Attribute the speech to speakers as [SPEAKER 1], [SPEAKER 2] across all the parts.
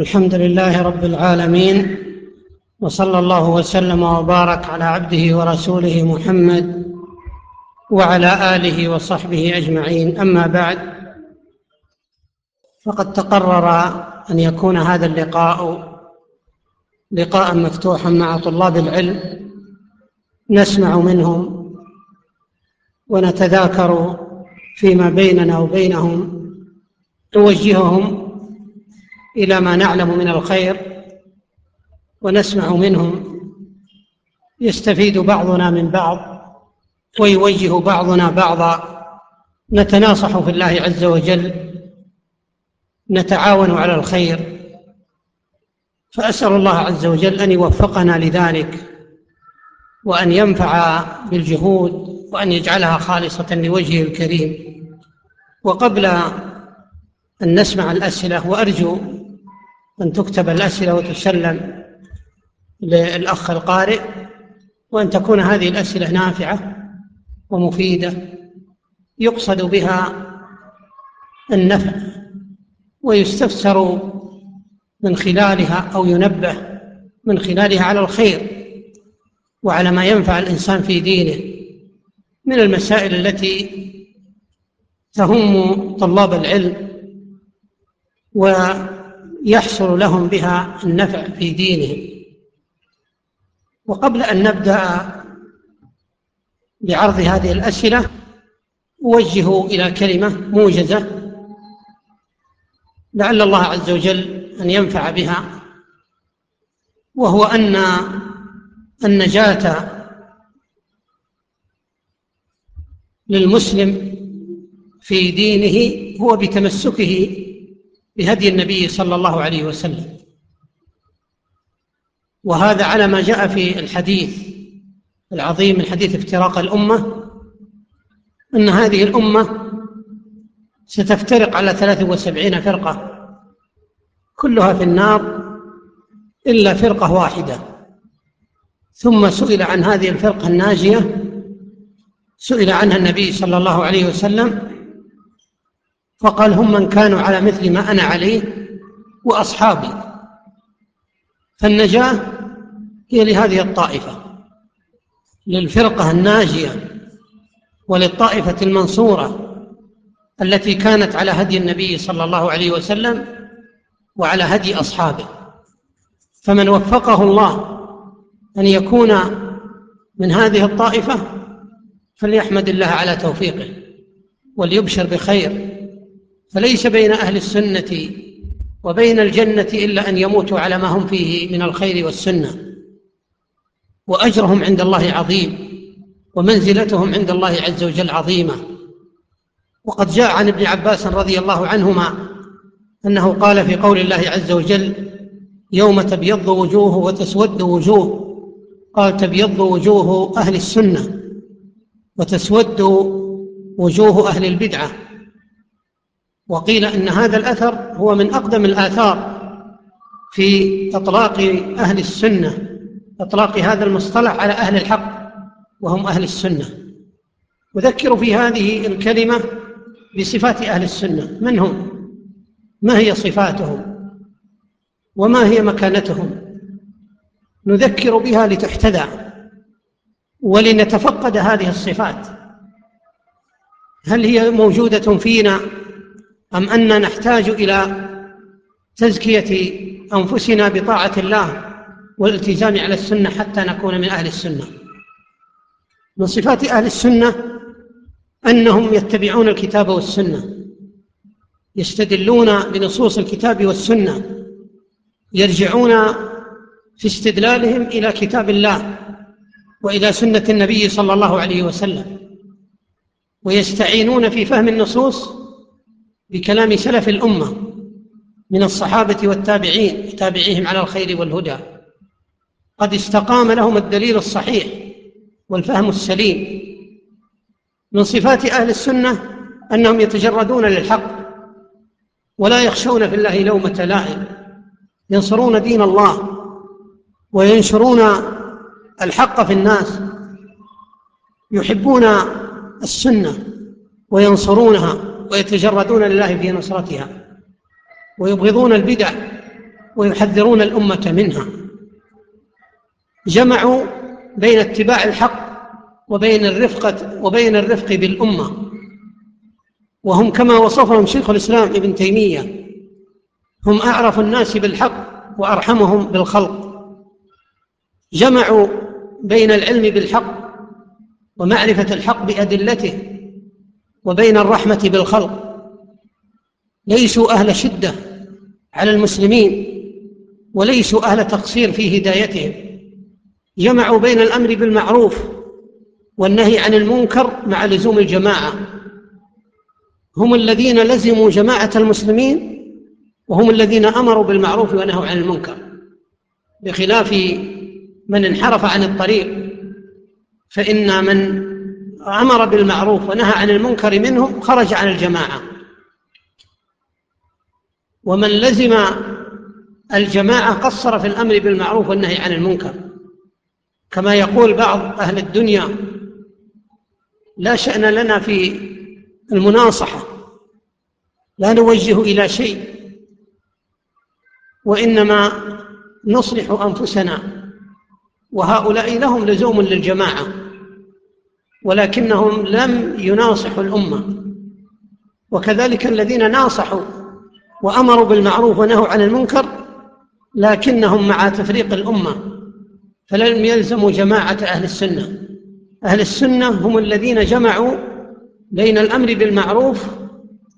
[SPEAKER 1] الحمد لله رب العالمين وصلى الله وسلم وبارك على عبده ورسوله محمد وعلى آله وصحبه أجمعين. أما بعد فقد تقرر أن يكون هذا اللقاء لقاء مفتوحا مع طلاب العلم نسمع منهم ونتذاكر فيما بيننا وبينهم نوجههم إلى ما نعلم من الخير ونسمع منهم يستفيد بعضنا من بعض ويوجه بعضنا بعضا. نتناصح في الله عز وجل. نتعاون على الخير. فأسأل الله عز وجل أن يوفقنا لذلك وأن ينفع بالجهود وأن يجعلها خالصة لوجهه الكريم. وقبل أن نسمع الأسئلة وأرجو أن تكتب الأسئلة وتسلم للأخ القارئ وأن تكون هذه الأسئلة نافعة ومفيدة يقصد بها النفع ويستفسر من خلالها أو ينبه من خلالها على الخير وعلى ما ينفع الإنسان في دينه. من المسائل التي تهم طلاب العلم و يحصل لهم بها النفع في دينهم. وقبل أن نبدأ بعرض هذه الأسئلة اوجه إلى كلمة موجزة لعل الله عز وجل أن ينفع بها وهو أن النجاة للمسلم في دينه هو بتمسكه بهدي النبي صلى الله عليه وسلم. وهذا على ما جاء في الحديث العظيم من حديث افتراق الأمة أن هذه الأمة ستفترق على ثلاث وسبعين فرقة كلها في النار إلا فرقة واحدة. ثم سئل عن هذه الفرقة الناجية سئل عنها النبي صلى الله عليه وسلم فقال هم من كانوا على مثل ما أنا عليه وأصحابي. فالنجاة هي لهذه الطائفة للفرقة الناجية وللطائفة المنصورة التي كانت على هدي النبي صلى الله عليه وسلم وعلى هدي أصحابه. فمن وفقه الله أن يكون من هذه الطائفة فليحمد الله على توفيقه وليبشر بخير. فليس بين أهل السنة وبين الجنة إلا أن يموتوا على ما هم فيه من الخير والسنة. وأجرهم عند الله عظيم ومنزلتهم عند الله عز وجل عظيمة. وقد جاء عن ابن عباس رضي الله عنهما أنه قال في قول الله عز وجل يوم تبيض وجوه وتسود وجوه قال تبيض وجوه أهل السنة وتسود وجوه أهل البدعة وقيل إن هذا الأثر هو من أقدم الآثار في إطلاق أهل السنة إطلاق هذا المصطلح على أهل الحق وهم أهل السنة. أذكر في هذه الكلمة بصفات أهل السنة. من هم؟ ما هي صفاتهم؟ وما هي مكانتهم؟ نذكر بها لتحتذى ولنتفقد هذه الصفات. هل هي موجودة فينا؟ أم أننا نحتاج إلى تزكية أنفسنا بطاعة الله والالتزام على السنة حتى نكون من أهل السنة. من صفات أهل السنة أنهم يتبعون الكتاب والسنة يستدلون بنصوص الكتاب والسنة يرجعون في استدلالهم إلى كتاب الله وإلى سنة النبي صلى الله عليه وسلم ويستعينون في فهم النصوص بكلام سلف الأمة من الصحابة والتابعين وتابعيهم على الخير والهدى. قد استقام لهم الدليل الصحيح والفهم السليم من صفات أهل السنة أنهم يتجردون للحق ولا يخشون في الله لومة لائم. ينصرون دين الله وينشرون الحق في الناس يحبون السنة وينصرونها. ويتجردون لله في نصرتها ويبغضون البدع ويحذرون الأمة منها. جمعوا بين اتباع الحق وبين الرفقة وبين الرفق بالأمة. وهم كما وصفهم شيخ الإسلام ابن تيمية هم أعرف الناس بالحق وأرحمهم بالخلق. جمعوا بين العلم بالحق ومعرفة الحق بأدلته وبين الرحمة بالخلق. ليسوا أهل شدة على المسلمين وليسوا أهل تقصير في هدايتهم. جمعوا بين الأمر بالمعروف والنهي عن المنكر مع لزوم الجماعة. هم الذين لزموا جماعة المسلمين وهم الذين أمروا بالمعروف ونهوا عن المنكر. بخلاف من انحرف عن الطريق فإن من أمر بالمعروف ونهى عن المنكر منهم خرج عن الجماعة. ومن لزم الجماعة قصر في الأمر بالمعروف والنهي عن المنكر. كما يقول بعض أهل الدنيا لا شأن لنا في المناصحة لا نوجه إلى شيء وإنما نصلح أنفسنا. وهؤلاء لهم لزوم للجماعة. ولكنهم لم يناصحوا الأمة. وكذلك الذين ناصحوا وأمروا بالمعروف ونهوا عن المنكر لكنهم مع تفريق الأمة فلم يلزموا جماعة أهل السنة. أهل السنة هم الذين جمعوا بين الأمر بالمعروف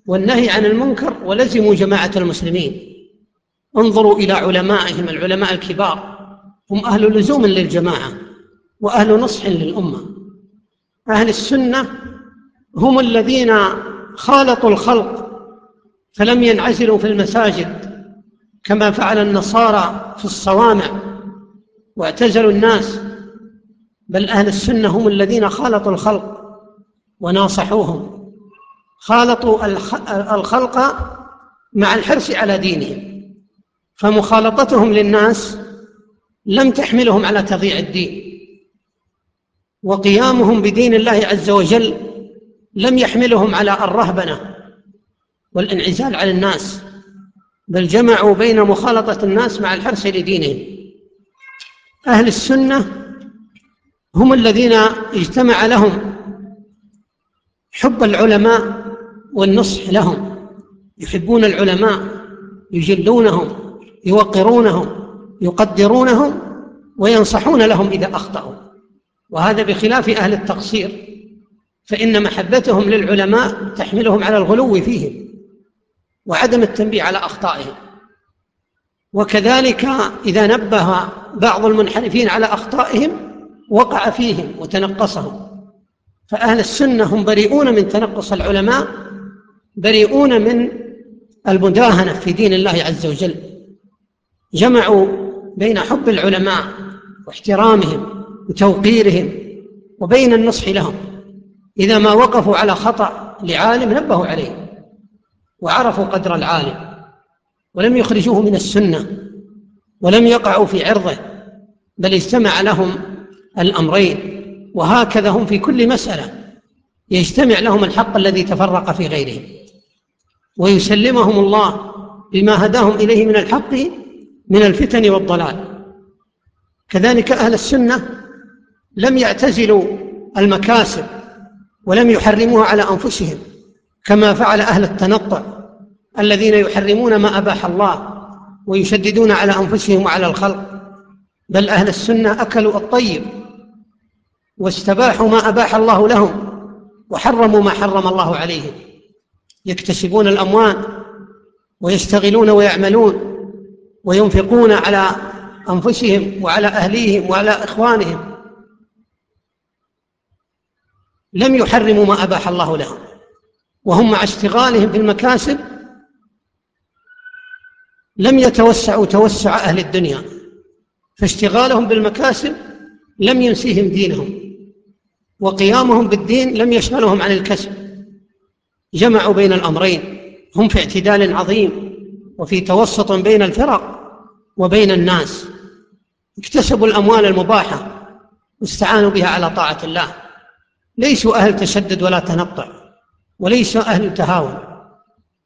[SPEAKER 1] والنهي عن المنكر ولزموا جماعة المسلمين. انظروا إلى علمائهم العلماء الكبار هم أهل لزوم للجماعة وأهل نصح للأمة. أهل السنة هم الذين خالطوا الخلق فلم ينعزلوا في المساجد كما فعل النصارى في الصوامع واعتزلوا الناس بل أهل السنة هم الذين خالطوا الخلق وناصحوهم خالطوا الخلق مع الحرص على دينهم فمخالطتهم للناس لم تحملهم على تضييع الدين. وقيامهم بدين الله عز وجل لم يحملهم على الرهبنة والانعزال على الناس بل جمعوا بين مخالطة الناس مع الحرص لدينهم. أهل السنة هم الذين اجتمع لهم حب العلماء والنصح لهم يحبون العلماء يجلونهم يوقرونهم يقدرونهم وينصحون لهم إذا أخطأوا. وهذا بخلاف أهل التقصير فإن محبتهم للعلماء تحملهم على الغلو فيهم وعدم التنبيه على أخطائهم. وكذلك إذا نبه بعض المنحرفين على أخطائهم وقع فيهم وتنقصهم. فأهل السنة هم بريئون من تنقص العلماء بريئون من المداهنة في دين الله عز وجل. جمعوا بين حب العلماء واحترامهم وتوقيرهم وبين النصح لهم. إذا ما وقفوا على خطأ لعالم نبهوا عليه وعرفوا قدر العالم ولم يخرجوه من السنة ولم يقعوا في عرضه بل اجتمع لهم الأمرين وهكذا هم في كل مسألة. يجتمع لهم الحق الذي تفرق في غيرهم. ويسلمهم الله بما هداهم إليه من الحق من الفتن والضلال. كذلك أهل السنة لم يعتزلوا المكاسب ولم يحرموها على أنفسهم كما فعل أهل التنطع الذين يحرمون ما أباح الله ويشددون على أنفسهم وعلى الخلق. بل أهل السنة أكلوا الطيب واستباحوا ما أباح الله لهم وحرموا ما حرم الله عليهم. يكتسبون الأموال ويشتغلون ويعملون وينفقون على أنفسهم وعلى أهليهم وعلى إخوانهم. لم يحرموا ما أباح الله لهم. وهم مع اشتغالهم في المكاسب لم يتوسعوا توسع أهل الدنيا فاشتغالهم بالمكاسب لم ينسيهم دينهم وقيامهم بالدين لم يشغلهم عن الكسب. جمعوا بين الأمرين هم في اعتدال عظيم وفي توسط بين الفرق وبين الناس. اكتسبوا الأموال المباحة واستعانوا بها على طاعة الله. ليسوا أهل تشدد ولا تنطع وليسوا أهل تهاون.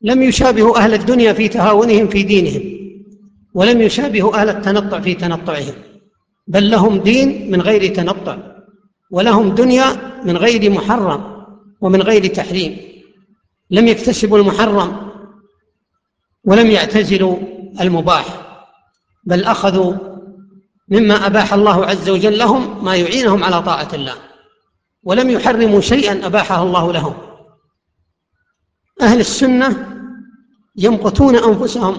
[SPEAKER 1] لم يشابهوا أهل الدنيا في تهاونهم في دينهم ولم يشابهوا أهل التنطع في تنطعهم. بل لهم دين من غير تنطع ولهم دنيا من غير محرم ومن غير تحريم. لم يكتسبوا المحرم ولم يعتزلوا المباح بل أخذوا مما أباح الله عز وجل لهم ما يعينهم على طاعة الله. ولم يحرموا شيئا أباحه الله لهم. أهل السنة يمقتون أنفسهم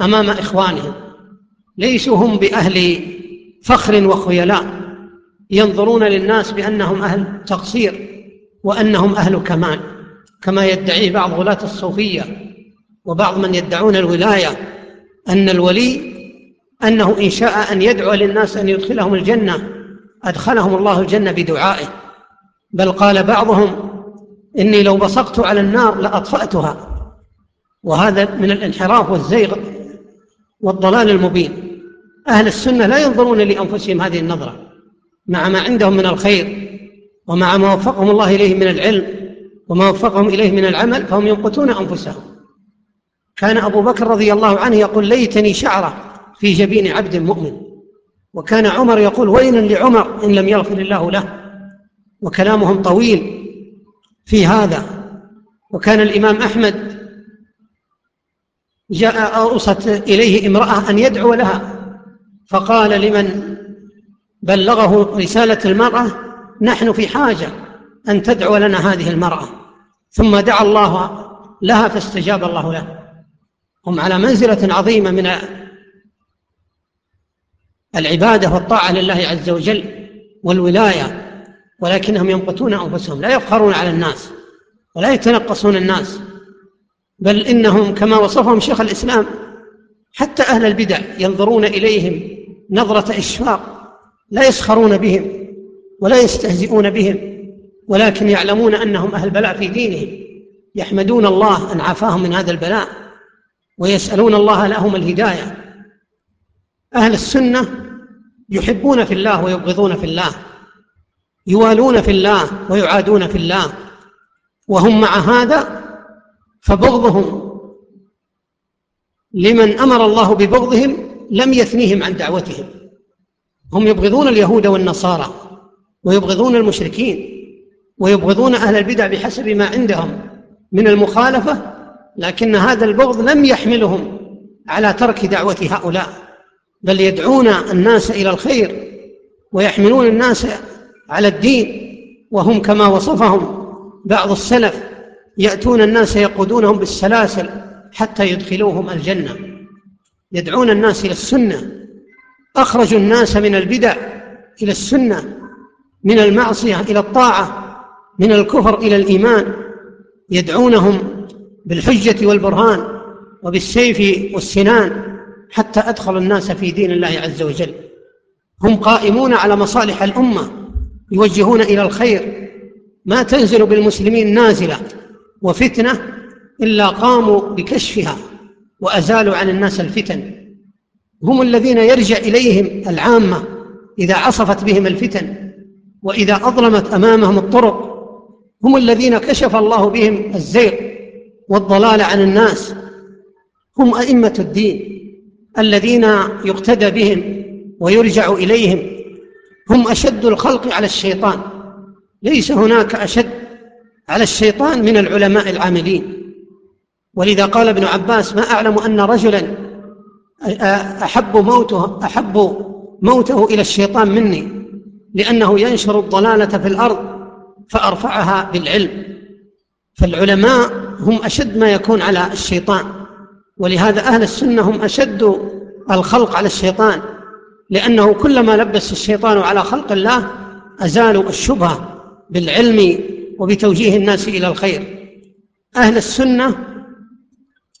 [SPEAKER 1] أمام إخوانهم. ليسوا هم بأهل فخر وخيلاء. ينظرون للناس بأنهم أهل تقصير وأنهم أهل كمال. كما يدعيه بعض غلاة الصوفية وبعض من يدعون الولاية أن الولي أنه إن شاء أن يدعو للناس أن يدخلهم الجنة أدخلهم الله الجنة بدعائه. بل قال بعضهم إني لو بصقت على النار لأطفأتها. وهذا من الانحراف والزيغ والضلال المبين. أهل السنة لا ينظرون لأنفسهم هذه النظرة. مع ما عندهم من الخير ومع ما وفقهم الله إليه من العلم وما وفقهم إليه من العمل فهم ينقتون أنفسهم. كان أبو بكر رضي الله عنه يقول ليتني شعرة في جبين عبد مؤمن. وكان عمر يقول ويل لعمر إن لم يغفر الله له. وكلامهم طويل في هذا. وكان الإمام أحمد جاء أوصت إليه امرأة أن يدعو لها فقال لمن بلغه رسالة المرأة نحن في حاجة أن تدعو لنا هذه المرأة. ثم دعا الله لها فاستجاب الله له. هم على منزلة عظيمة من العبادة والطاعة لله عز وجل والولاية ولكنهم ينقتون أنفسهم لا يفخرون على الناس ولا يتنقصون الناس بل إنهم كما وصفهم شيخ الإسلام حتى أهل البدع ينظرون إليهم نظرة إشفاق لا يسخرون بهم ولا يستهزئون بهم ولكن يعلمون أنهم أهل بلاء في دينهم يحمدون الله أن عافاهم من هذا البلاء ويسألون الله لهم الهداية. أهل السنة يحبون في الله ويبغضون في الله يوالون في الله ويعادون في الله. وهم مع هذا فبغضهم. لمن أمر الله ببغضهم لم يثنيهم عن دعوتهم. هم يبغضون اليهود والنصارى ويبغضون المشركين ويبغضون أهل البدع بحسب ما عندهم من المخالفة لكن هذا البغض لم يحملهم على ترك دعوة هؤلاء. بل يدعون الناس إلى الخير ويحملون الناس على الدين وهم كما وصفهم بعض السلف يأتون الناس يقودونهم بالسلاسل حتى يدخلوهم الجنة. يدعون الناس إلى السنة. أخرجوا الناس من البدع إلى السنة من المعصية إلى الطاعة من الكفر إلى الإيمان. يدعونهم بالحجة والبرهان وبالسيف والسنان. حتى أدخل الناس في دين الله عز وجل. هم قائمون على مصالح الأمة يوجهون إلى الخير. ما تنزل بالمسلمين نازلة وفتنة إلا قاموا بكشفها وأزالوا عن الناس الفتن. هم الذين يرجع إليهم العامة إذا عصفت بهم الفتن وإذا أظلمت أمامهم الطرق. هم الذين كشف الله بهم الزيغ والضلال عن الناس. هم أئمة الدين. الذين يقتدى بهم ويرجع إليهم هم أشد الخلق على الشيطان. ليس هناك أشد على الشيطان من العلماء العاملين. ولذا قال ابن عباس ما أعلم أن رجلا أحب موته أحب موته إلى الشيطان مني لأنه ينشر الضلالة في الأرض فأرفعها بالعلم. فالعلماء هم أشد ما يكون على الشيطان. ولهذا أهل السنة هم أشد الخلق على الشيطان لأنه كلما لبس الشيطان على خلق الله أزالوا الشبهة بالعلم وبتوجيه الناس إلى الخير. أهل السنة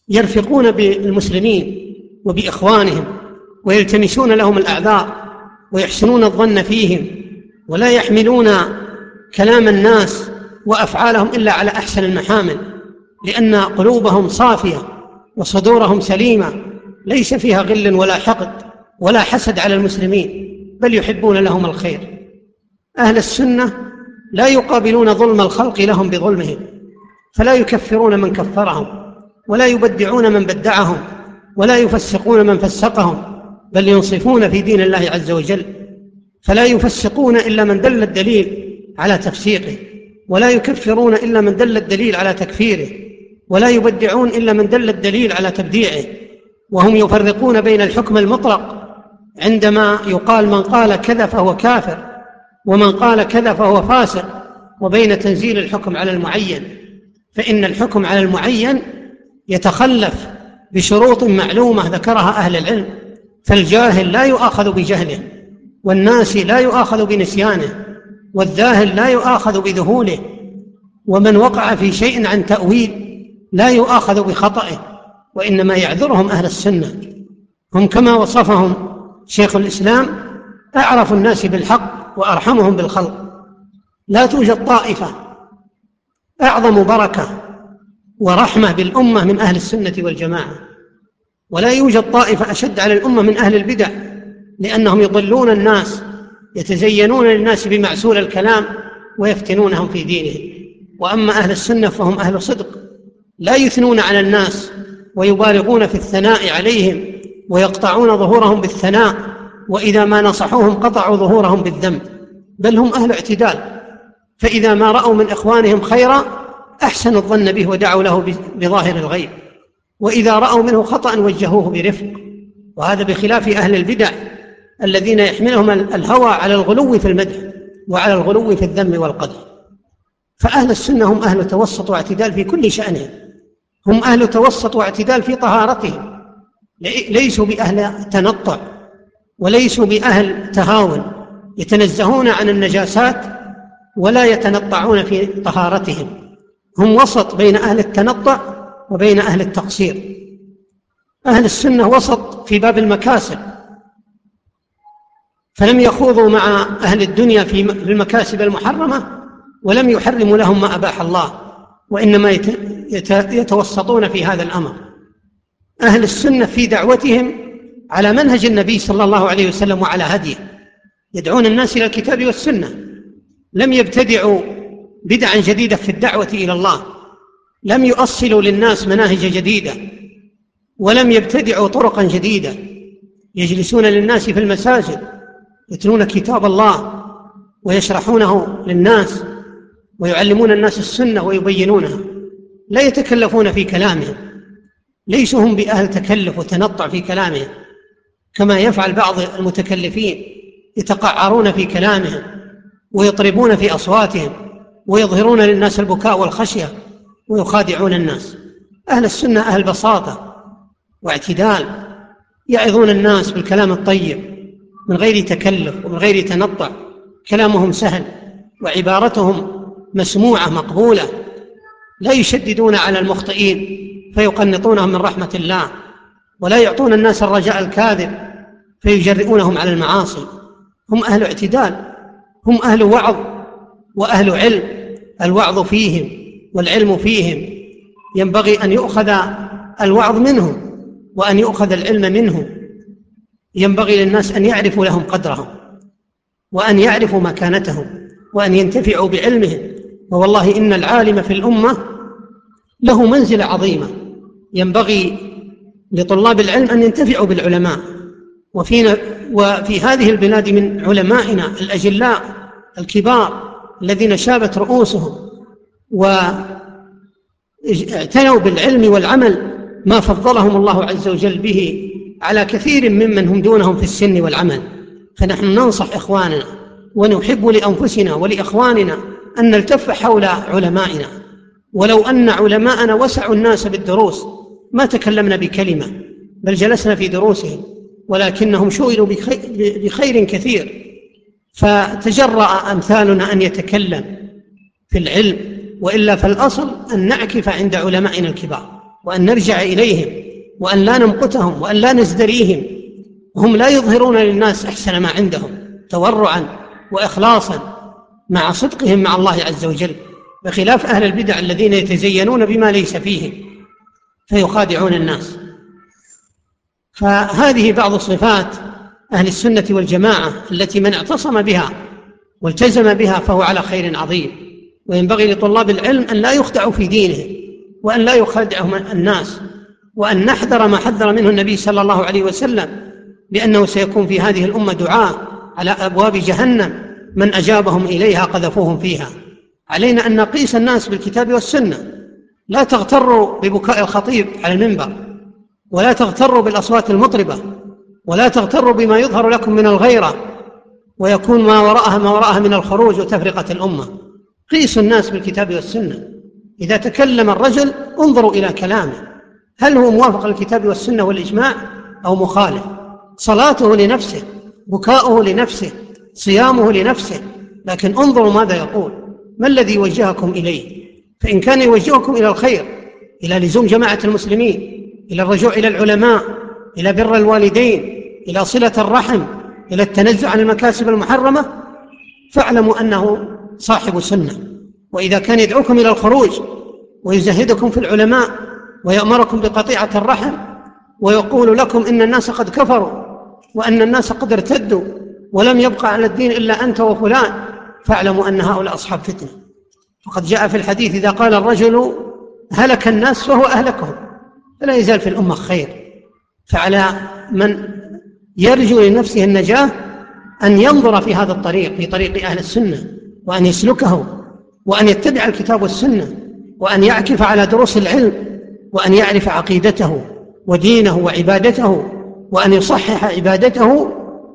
[SPEAKER 1] يرفقون بالمسلمين وبإخوانهم ويلتمسون لهم الأعذار ويحسنون الظن فيهم ولا يحملون كلام الناس وأفعالهم إلا على أحسن المحامل لأن قلوبهم صافية وصدورهم سليمة ليس فيها غل ولا حقد ولا حسد على المسلمين بل يحبون لهم الخير. أهل السنة لا يقابلون ظلم الخلق لهم بظلمهم فلا يكفرون من كفرهم ولا يبدعون من بدعهم ولا يفسقون من فسقهم بل ينصفون في دين الله عز وجل. فلا يفسقون إلا من دل الدليل على تفسيقه ولا يكفرون إلا من دل الدليل على تكفيره. ولا يبدعون إلا من دل الدليل على تبديعه. وهم يفرقون بين الحكم المطلق عندما يقال من قال كذا فهو كافر ومن قال كذا فهو فاسق وبين تنزيل الحكم على المعين. فإن الحكم على المعين يتخلف بشروط معلومة ذكرها أهل العلم فالجاهل لا يؤاخذ بجهله والناس لا يؤاخذ بنسيانه والذاهل لا يؤاخذ بذهوله. ومن وقع في شيء عن تأويل لا يؤاخذ بخطئه وإنما يعذرهم أهل السنة. هم كما وصفهم شيخ الإسلام أعرف الناس بالحق وأرحمهم بالخلق. لا توجد طائفة أعظم بركة ورحمة بالأمة من أهل السنة والجماعة. ولا يوجد طائفة أشد على الأمة من أهل البدع لأنهم يضلون الناس يتزينون للناس بمعسول الكلام ويفتنونهم في دينهم. وأما أهل السنة فهم أهل صدق. لا يثنون على الناس ويبالغون في الثناء عليهم ويقطعون ظهورهم بالثناء وإذا ما نصحوهم قطعوا ظهورهم بالذنب بل هم أهل اعتدال. فإذا ما رأوا من إخوانهم خيرا أحسنوا الظن به ودعوا له بظاهر الغيب. وإذا رأوا منه خطأ وجهوه برفق. وهذا بخلاف أهل البدع الذين يحملهم الهوى على الغلو في المدح وعلى الغلو في الذم والقدر فأهل السنة هم أهل توسط واعتدال في كل شأنهم. هم أهل توسط واعتدال في طهارتهم. ليسوا بأهل تنطع وليسوا بأهل تهاون. يتنزهون عن النجاسات ولا يتنطعون في طهارتهم. هم وسط بين أهل التنطع وبين أهل التقصير. أهل السنة وسط في باب المكاسب. فلم يخوضوا مع أهل الدنيا في المكاسب المحرمة ولم يحرموا لهم ما أباح الله. وإنما يتوسطون في هذا الأمر. أهل السنة في دعوتهم على منهج النبي صلى الله عليه وسلم وعلى هديه. يدعون الناس إلى الكتاب والسنة. لم يبتدعوا بدعا جديدة في الدعوة إلى الله. لم يؤصلوا للناس مناهج جديدة. ولم يبتدعوا طرقا جديدة. يجلسون للناس في المساجد. يتلون كتاب الله. ويشرحونه للناس. ويعلمون الناس السنة ويبينونها. لا يتكلفون في كلامهم ليسوا هم بأهل تكلف وتنطع في كلامهم كما يفعل بعض المتكلفين يتقعرون في كلامهم ويطربون في أصواتهم ويظهرون للناس البكاء والخشية ويخادعون الناس. أهل السنة أهل بساطة واعتدال يعظون الناس بالكلام الطيب من غير تكلف ومن غير تنطع كلامهم سهل وعبارتهم مسموعة مقبولة. لا يشددون على المخطئين فيقنطونهم من رحمة الله ولا يعطون الناس الرجاء الكاذب فيجرئونهم على المعاصي. هم أهل اعتدال هم أهل وعظ وأهل علم. الوعظ فيهم والعلم فيهم. ينبغي أن يؤخذ الوعظ منهم وأن يؤخذ العلم منهم. ينبغي للناس أن يعرفوا لهم قدرهم وأن يعرفوا مكانتهم وأن ينتفعوا بعلمهم. ووالله إن العالم في الأمة له منزلة عظيمة. ينبغي لطلاب العلم أن ينتفعوا بالعلماء. وفينا وفي هذه البلاد من علمائنا الأجلاء الكبار الذين شابت رؤوسهم واعتنوا بالعلم والعمل ما فضلهم الله عز وجل به على كثير ممن هم دونهم في السن والعمل. فنحن ننصح إخواننا ونحب لأنفسنا ولإخواننا أن نلتف حول علمائنا. ولو أن علماءنا وسعوا الناس بالدروس ما تكلمنا بكلمة بل جلسنا في دروسهم ولكنهم شغلوا بخير كثير. فتجرأ أمثالنا أن يتكلم في العلم وإلا فالأصل أن نعكف عند علمائنا الكبار وأن نرجع إليهم وأن لا نمقتهم وأن لا نزدريهم. هم لا يظهرون للناس أحسن ما عندهم تورعا وإخلاصا مع صدقهم مع الله عز وجل. بخلاف أهل البدع الذين يتزينون بما ليس فيهم فيخادعون الناس. فهذه بعض صفات أهل السنة والجماعة التي من اعتصم بها والتزم بها فهو على خير عظيم. وينبغي لطلاب العلم أن لا يخدعوا في دينهم وأن لا يخدعهم الناس وأن نحذر ما حذر منه النبي صلى الله عليه وسلم بأنه سيكون في هذه الأمة دعاة على أبواب جهنم من أجابهم إليها قذفوهم فيها. علينا أن نقيس الناس بالكتاب والسنة. لا تغتروا ببكاء الخطيب على المنبر ولا تغتروا بالأصوات المطربة ولا تغتروا بما يظهر لكم من الغيرة ويكون ما وراءها ما وراءها من الخروج وتفرقة الأمة. قيسوا الناس بالكتاب والسنة. إذا تكلم الرجل انظروا إلى كلامه. هل هو موافق للكتاب والسنة والإجماع أو مخالف؟ صلاته لنفسه بكاؤه لنفسه صيامه لنفسه. لكن انظروا ماذا يقول. ما الذي يوجهكم إليه؟ فإن كان يوجهكم إلى الخير إلى لزوم جماعة المسلمين إلى الرجوع إلى العلماء إلى بر الوالدين إلى صلة الرحم إلى التنزع عن المكاسب المحرمة فاعلموا أنه صاحب سنة. وإذا كان يدعوكم إلى الخروج ويزهدكم في العلماء ويأمركم بقطيعة الرحم ويقول لكم إن الناس قد كفروا وأن الناس قد ارتدوا ولم يبقى على الدين إلا أنت وفلان فاعلموا أن هؤلاء أصحاب فتنة. وقد جاء في الحديث إذا قال الرجل هلك الناس فهو أهلكهم. فلا يزال في الأمة خير. فعلى من يرجو لنفسه النجاة أن ينظر في هذا الطريق في طريق أهل السنة وأن يسلكه وأن يتبع الكتاب والسنة وأن يعكف على دروس العلم وأن يعرف عقيدته ودينه وعبادته وأن يصحح عبادته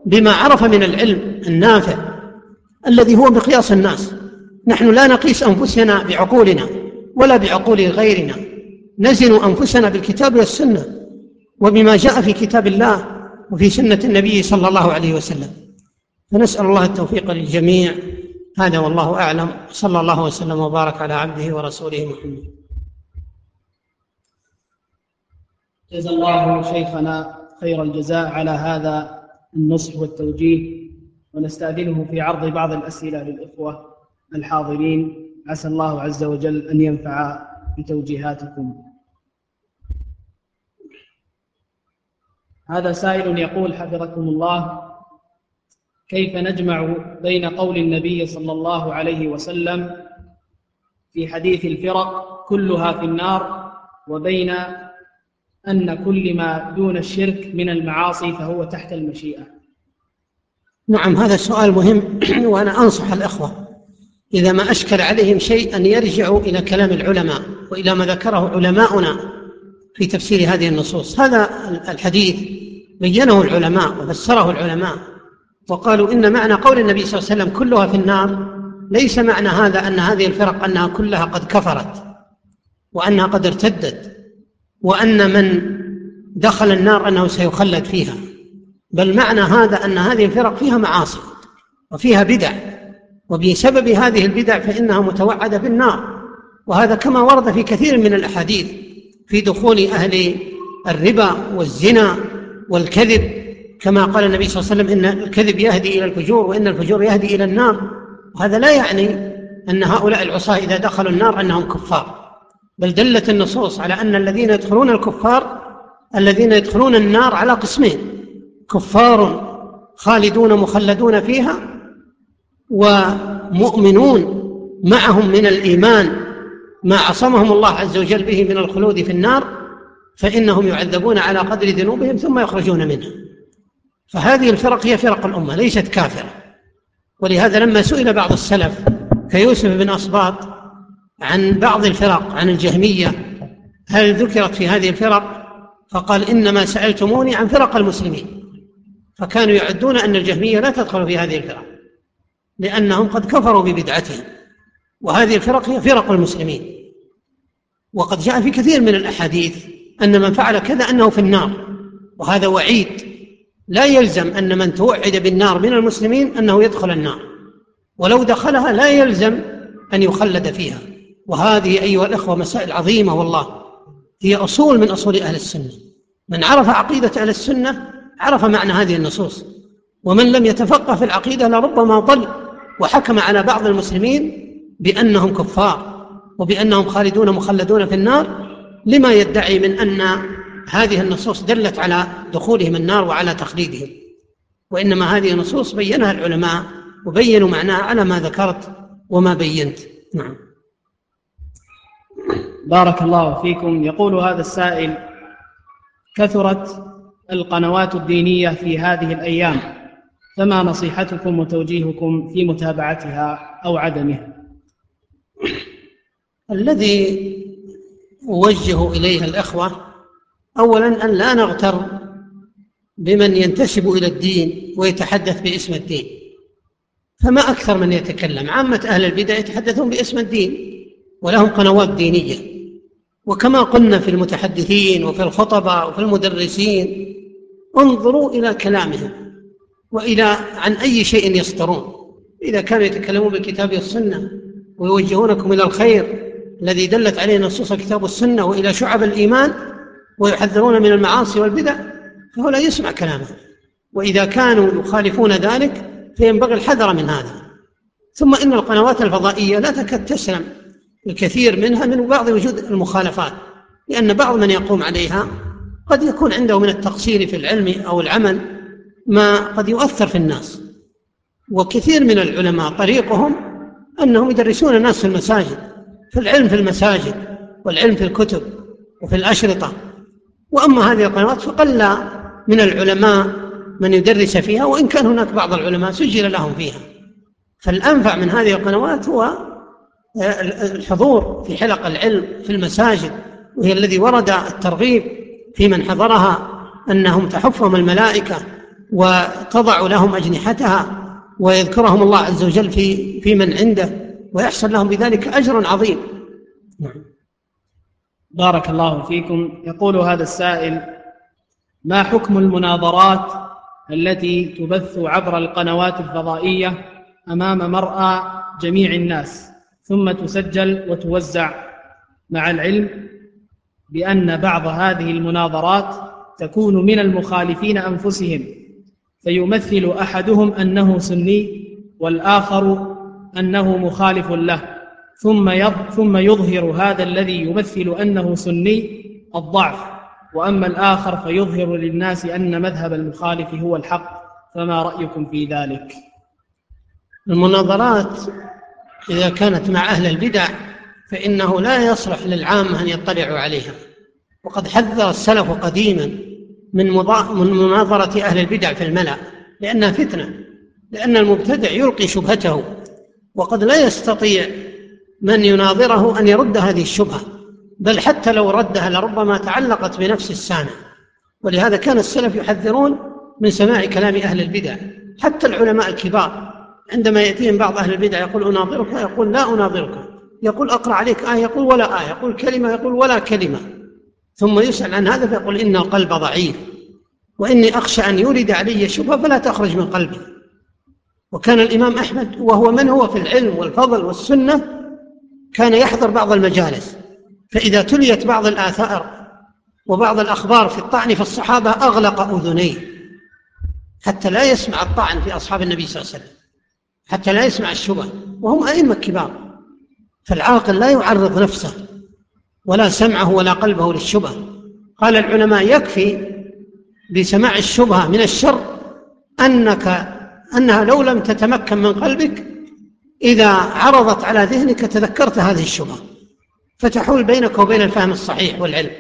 [SPEAKER 1] بما عرف من العلم النافع. الذي هو مقياس الناس. نحن لا نقيس أنفسنا بعقولنا ولا بعقول غيرنا. نزن أنفسنا بالكتاب والسنة وبما جاء في كتاب الله وفي سنة النبي صلى الله عليه وسلم. فنسأل الله التوفيق للجميع. هذا والله أعلم. صلى الله وسلم وبارك على عبده ورسوله محمد.
[SPEAKER 2] جزا الله شيخنا خير الجزاء على هذا النصح والتوجيه. ونستأذنه في عرض بعض الأسئلة للإخوة الحاضرين. عسى الله عز وجل أن ينفع بتوجيهاتكم. هذا سائل يقول حفظكم الله كيف نجمع بين قول النبي صلى الله عليه وسلم في حديث الفرق كلها في النار وبين أن كل ما دون الشرك من المعاصي فهو تحت المشيئة؟
[SPEAKER 1] نعم هذا سؤال مهم وأنا أنصح الأخوة. إذا ما أشكل عليهم شيء أن يرجعوا إلى كلام العلماء وإلى ما ذكره علماؤنا في تفسير هذه النصوص. هذا الحديث بينه العلماء وفسره العلماء وقالوا إن معنى قول النبي صلى الله عليه وسلم كلها في النار ليس معنى هذا أن هذه الفرق أنها كلها قد كفرت وأنها قد ارتدت وأن من دخل النار أنه سيخلد فيها. بل معنى هذا أن هذه الفرق فيها معاصي وفيها بدع وبسبب هذه البدع فإنها متوعدة بالنار. وهذا كما ورد في كثير من الأحاديث في دخول أهل الربا والزنا والكذب. كما قال النبي صلى الله عليه وسلم إن الكذب يهدي إلى الفجور وإن الفجور يهدي إلى النار. وهذا لا يعني أن هؤلاء العصاة إذا دخلوا النار أنهم كفار. بل دلت النصوص على أن الذين يدخلون الكفار الذين يدخلون النار على قسمين. كفار خالدون مخلدون فيها ومؤمنون معهم من الإيمان ما عصمهم الله عز وجل به من الخلود في النار فإنهم يعذبون على قدر ذنوبهم ثم يخرجون منها. فهذه الفرق هي فرق الأمة ليست كافرة. ولهذا لما سئل بعض السلف كيوسف بن أصباط عن بعض الفرق عن الجهمية هل ذكرت في هذه الفرق؟ فقال إنما سألتموني عن فرق المسلمين. فكانوا يعدون أن الجهمية لا تدخل في هذه الفرق لأنهم قد كفروا ببدعتهم. وهذه الفرق هي فرق المسلمين. وقد جاء في كثير من الأحاديث أن من فعل كذا أنه في النار. وهذا وعيد. لا يلزم أن من توعد بالنار من المسلمين أنه يدخل النار. ولو دخلها لا يلزم أن يخلد فيها. وهذه أيها الأخوة مسائل عظيمة والله. هي أصول من أصول أهل السنة. من عرف عقيدة أهل السنة عرف معنى هذه النصوص. ومن لم يتفقه في العقيدة لربما ضل وحكم على بعض المسلمين بأنهم كفار وبأنهم خالدون مخلدون في النار لما يدعي من أن هذه النصوص دلت على دخولهم النار وعلى تخليدهم. وإنما هذه النصوص بينها العلماء وبينوا معناها على ما ذكرت وما بينت. نعم.
[SPEAKER 2] بارك الله فيكم. يقول هذا السائل كثرت القنوات الدينية في هذه الأيام فما نصيحتكم وتوجيهكم في متابعتها أو عدمها؟
[SPEAKER 1] الذي أوجه إليها الأخوة أولا أن لا نغتر بمن ينتسب إلى الدين ويتحدث باسم الدين. فما أكثر من يتكلم عامة أهل البدع يتحدثون باسم الدين ولهم قنوات دينية. وكما قلنا في المتحدثين وفي الخطباء وفي المدرسين انظروا إلى كلامهم وإلى عن أي شيء يصدرون إذا كانوا يتكلمون بالكتاب والسنة ويوجهونكم إلى الخير الذي دلت عليه نصوص الكتاب والسنة وإلى شعب الإيمان ويحذرون من المعاصي والبدع فهو لا يسمع كلامه وإذا كانوا يخالفون ذلك فينبغي الحذر من هذا. ثم إن القنوات الفضائية لا تكاد تسلم الكثير منها من بعض وجود المخالفات لأن بعض من يقوم عليها قد يكون عنده من التقصير في العلم أو العمل ما قد يؤثر في الناس. وكثير من العلماء طريقهم أنهم يدرسون الناس في المساجد في العلم في المساجد والعلم في الكتب وفي الأشرطة. وأما هذه القنوات فقل من العلماء من يدرس فيها وإن كان هناك بعض العلماء سجل لهم فيها. فالأنفع من هذه القنوات هو الحضور في حلق العلم في المساجد وهي الذي ورد الترغيب في من حضرها أنهم تحفهم الملائكة وتضع لهم أجنحتها ويذكرهم الله عز وجل في في من عنده ويحصل لهم بذلك أجر عظيم. نعم.
[SPEAKER 2] بارك الله فيكم. يقول هذا السائل ما حكم المناظرات التي تبث عبر القنوات الفضائية أمام مرأى جميع الناس ثم تسجل وتوزع مع العلم؟ بأن بعض هذه المناظرات تكون من المخالفين أنفسهم فيمثل أحدهم أنه سني والآخر أنه مخالف له. ثم ثم يظهر هذا الذي يمثل أنه سني الضعف وأما الآخر فيظهر للناس أن مذهب المخالف هو الحق. فما رأيكم في ذلك؟
[SPEAKER 1] المناظرات إذا كانت مع أهل البدع فإنه لا يصلح للعامة أن يطلعوا عليها وقد حذر السلف قديما من من مناظرة أهل البدع في الملأ لأنها فتنة لأن المبتدع يلقي شبهته وقد لا يستطيع من يناظره أن يرد هذه الشبهة بل حتى لو ردها لربما تعلقت بنفس السامع ولهذا كان السلف يحذرون من سماع كلام أهل البدع حتى العلماء الكبار. عندما يأتيهم بعض أهل البدع يقول أناظرك يقول لا أناظرك. يقول أقرأ عليك آية يقول ولا آية يقول كلمة يقول ولا كلمة. ثم يسأل عن هذا فيقول إن القلب ضعيف وإني أخشى أن يولد علي شبهة فلا تخرج من قلبي. وكان الإمام أحمد وهو من هو في العلم والفضل والسنة كان يحضر بعض المجالس. فإذا تليت بعض الآثار وبعض الأخبار في الطعن في الصحابة أغلق أذنيه حتى لا يسمع الطعن في أصحاب النبي صلى الله عليه وسلم حتى لا يسمع الشبه وهم أئمة كبار. فالعاقل لا يعرض نفسه ولا سمعه ولا قلبه للشبه قال العلماء يكفي بسماع الشبهة من الشر أنك أنها لو لم تتمكن من قلبك إذا عرضت على ذهنك تذكرت هذه الشبهة. فتحول بينك وبين الفهم الصحيح والعلم.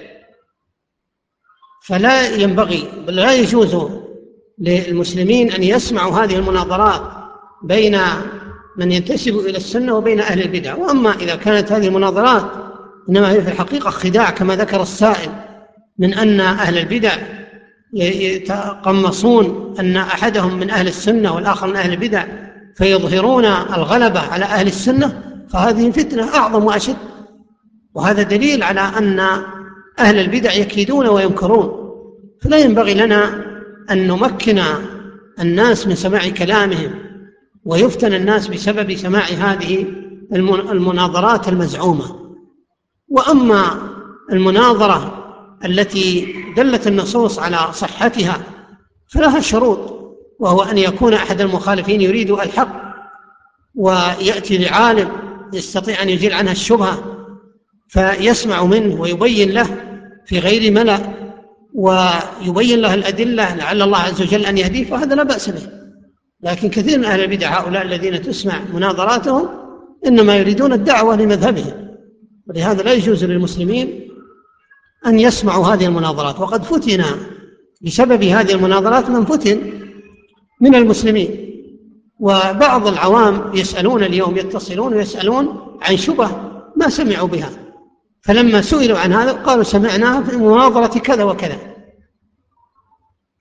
[SPEAKER 1] فلا ينبغي بل لا يجوز للمسلمين أن يسمعوا هذه المناظرات بين من ينتسب إلى السنة وبين أهل البدع. وأما إذا كانت هذه المناظرات إنما هي في الحقيقة خداع كما ذكر السائل من أن أهل البدع يتقمصون أن أحدهم من أهل السنة والآخر من أهل البدع فيظهرون الغلبة على أهل السنة فهذه فتنة أعظم وأشد. وهذا دليل على أن أهل البدع يكيدون وينكرون. فلا ينبغي لنا أن نمكن الناس من سماع كلامهم. ويفتن الناس بسبب سماع هذه المناظرات المزعومة. وأما المناظرة التي دلت النصوص على صحتها فلها شروط وهو أن يكون أحد المخالفين يريد الحق ويأتي لعالم يستطيع أن يزيل عنها الشبهة فيسمع منه ويبين له في غير ملأ ويبين له الأدلة لعل الله عز وجل أن يهديه فهذا لا بأس به. لكن كثير من أهل البدع هؤلاء الذين تسمع مناظراتهم إنما يريدون الدعوة لمذهبهم ولهذا لا يجوز للمسلمين أن يسمعوا هذه المناظرات. وقد فتن بسبب هذه المناظرات من فتن من المسلمين وبعض العوام يسألون اليوم يتصلون ويسألون عن شبه ما سمعوا بها فلما سئلوا عن هذا قالوا سمعناها في مناظرة كذا وكذا.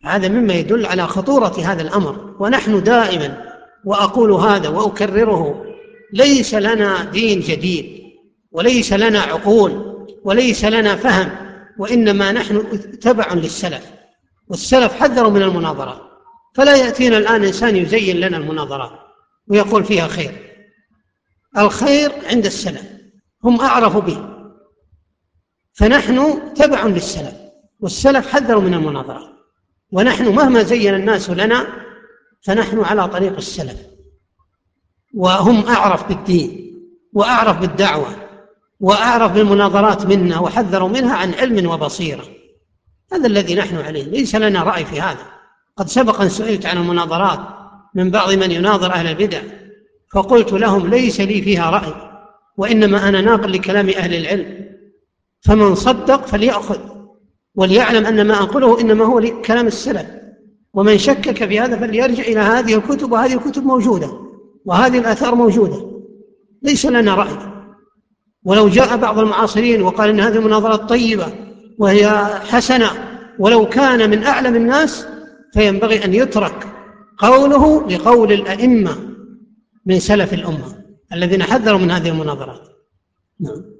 [SPEAKER 1] هذا مما يدل على خطورة هذا الأمر. ونحن دائما وأقول هذا وأكرره ليس لنا دين جديد وليس لنا عقول وليس لنا فهم وإنما نحن تبع للسلف. والسلف حذروا من المناظرات. فلا يأتينا الآن إنسان يزين لنا المناظرات ويقول فيها خير. الخير عند السلف هم أعرف به. فنحن تبع للسلف والسلف حذروا من المناظرات. ونحن مهما زين الناس لنا فنحن على طريق السلف. وهم أعرف بالدين وأعرف بالدعوة وأعرف بالمناظرات منا وحذروا منها عن علم وبصيرة. هذا الذي نحن عليه ليس لنا رأي في هذا. قد سبق أن سئلت عن المناظرات من بعض من يناظر أهل البدع فقلت لهم ليس لي فيها رأي وإنما أنا ناقل لكلام أهل العلم. فمن صدق فليأخذ. وليعلم أن ما أقوله إنما هو كلام السلف. ومن شكك في هذا فليرجع إلى هذه الكتب وهذه الكتب موجودة وهذه الآثار موجودة. ليس لنا رأي. ولو جاء بعض المعاصرين وقال إن هذه المناظرات طيبة وهي حسنة ولو كان من أعلم الناس فينبغي أن يترك قوله لقول الأئمة من سلف الأمة الذين حذروا من هذه المناظرات. نعم.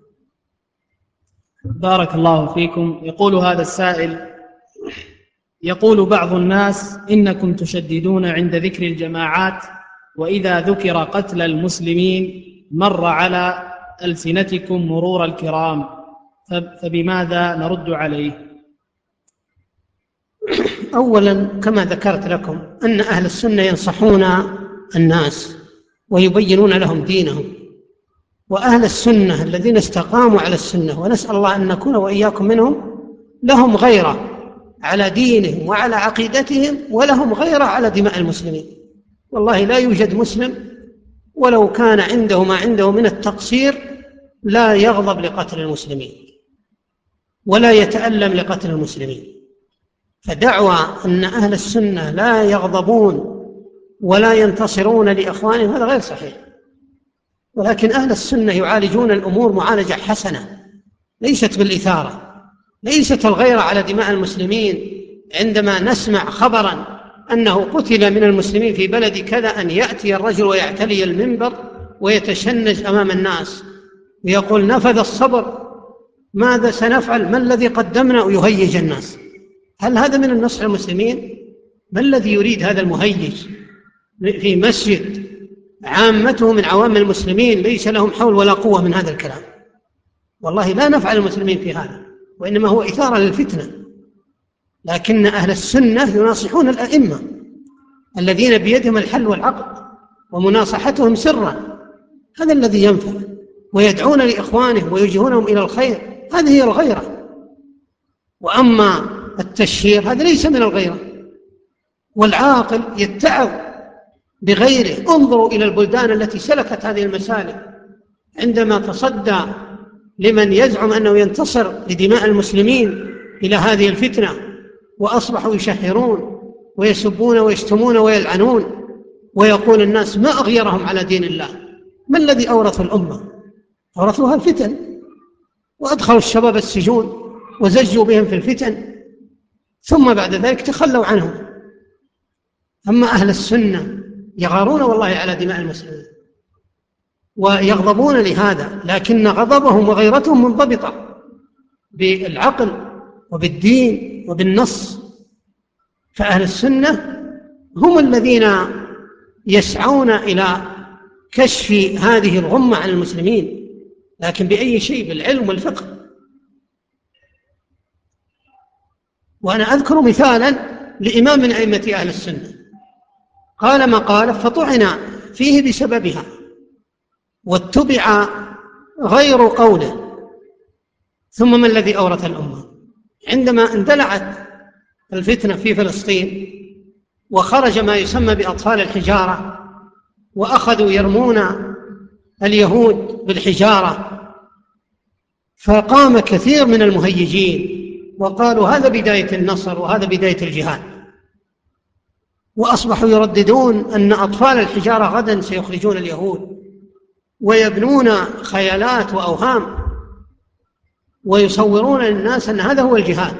[SPEAKER 2] بارك الله فيكم. يقول هذا السائل يقول بعض الناس إنكم تشددون عند ذكر الجماعات وإذا ذكر قتل المسلمين مر على ألسنتكم مرور الكرام. فبماذا نرد عليه؟
[SPEAKER 1] أولا كما ذكرت لكم أن أهل السنة ينصحون الناس ويبينون لهم دينهم. وأهل السنة الذين استقاموا على السنة ونسأل الله أن نكون وإياكم منهم لهم غيرة على دينهم وعلى عقيدتهم ولهم غيرة على دماء المسلمين. والله لا يوجد مسلم ولو كان عنده ما عنده من التقصير لا يغضب لقتل المسلمين ولا يتألم لقتل المسلمين. فدعوى أن أهل السنة لا يغضبون ولا ينتصرون لإخوانهم هذا غير صحيح. ولكن أهل السنة يعالجون الأمور معالجة حسنة ليست بالإثارة ليست الغيرة على دماء المسلمين. عندما نسمع خبرا أنه قتل من المسلمين في بلد كذا أن يأتي الرجل ويعتلي المنبر ويتشنج أمام الناس ويقول نفذ الصبر ماذا سنفعل؟ ما الذي قدمنا؟ ويهيج الناس. هل هذا من النصح المسلمين؟ ما الذي يريد هذا المهيج في مسجد عامته من عوام المسلمين ليس لهم حول ولا قوة من هذا الكلام. والله لا نفعل المسلمين في هذا وإنما هو إثارة للفتنة. لكن أهل السنة يناصحون الأئمة الذين بيدهم الحل والعقد ومناصحتهم سرا. هذا الذي ينفع ويدعون لإخوانهم ويوجهونهم إلى الخير. هذه هي الغيرة. وأما التشهير هذا ليس من الغيرة. والعاقل يتعظ بغيره. انظروا إلى البلدان التي سلكت هذه المسالك. عندما تصدى لمن يزعم أنه ينتصر لدماء المسلمين إلى هذه الفتنة وأصبحوا يشهرون ويسبون ويشتمون ويلعنون ويقول الناس ما أغيرهم على دين الله؟ ما الذي أورثوا الأمة؟ أورثوها الفتن. وأدخلوا الشباب السجون وزجوا بهم في الفتن. ثم بعد ذلك تخلوا عنهم. أما أهل السنة يغارون والله على دماء المسلمين. ويغضبون لهذا لكن غضبهم وغيرتهم منضبطة بالعقل وبالدين وبالنص. فأهل السنة هم الذين يسعون إلى كشف هذه الغمة عن المسلمين لكن بأي شيء؟ بالعلم والفقه. وأنا أذكر مثالا لإمام من أئمة أهل السنة. قال مقالة فطعن فيه بسببها واتبع غير قوله. ثم ما الذي أورث الأمة؟ عندما اندلعت الفتنة في فلسطين وخرج ما يسمى بأطفال الحجارة وأخذوا يرمون اليهود بالحجارة فقام كثير من المهيجين وقالوا هذا بداية النصر وهذا بداية الجهاد. وأصبحوا يرددون أن أطفال الحجارة غدا سيخرجون اليهود ويبنون خيالات وأوهام ويصورون للناس أن هذا هو الجهاد.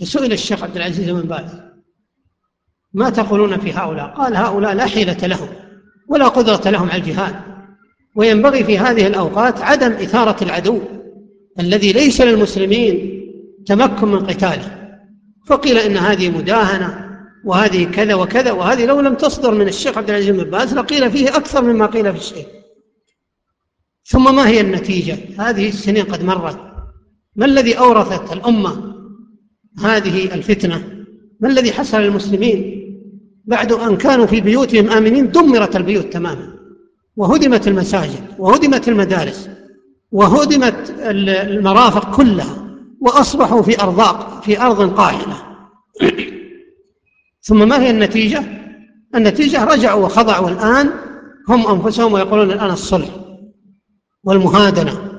[SPEAKER 1] فسئل الشيخ عبد العزيز بن باز ما تقولون في هؤلاء؟ قال هؤلاء لا حيلة لهم ولا قدرة لهم على الجهاد وينبغي في هذه الأوقات عدم إثارة العدو الذي ليس للمسلمين تمكن من قتاله. فقيل إن هذه مداهنة وهذه كذا وكذا وهذه لو لم تصدر من الشيخ عبد العزيز بن باز لقيل فيه أكثر مما قيل في الشيخ. ثم ما هي النتيجة؟ هذه السنين قد مرت. ما الذي أورثت الأمة هذه الفتنة؟ ما الذي حصل للمسلمين؟ بعد أن كانوا في بيوتهم آمنين دمرت البيوت تماما. وهدمت المساجد وهدمت المدارس وهدمت المرافق كلها وأصبحوا في أرضاق في أرض قاحلة ثم ما هي النتيجة؟ النتيجة رجعوا وخضعوا الآن هم أنفسهم ويقولون الآن الصلح والمهادنة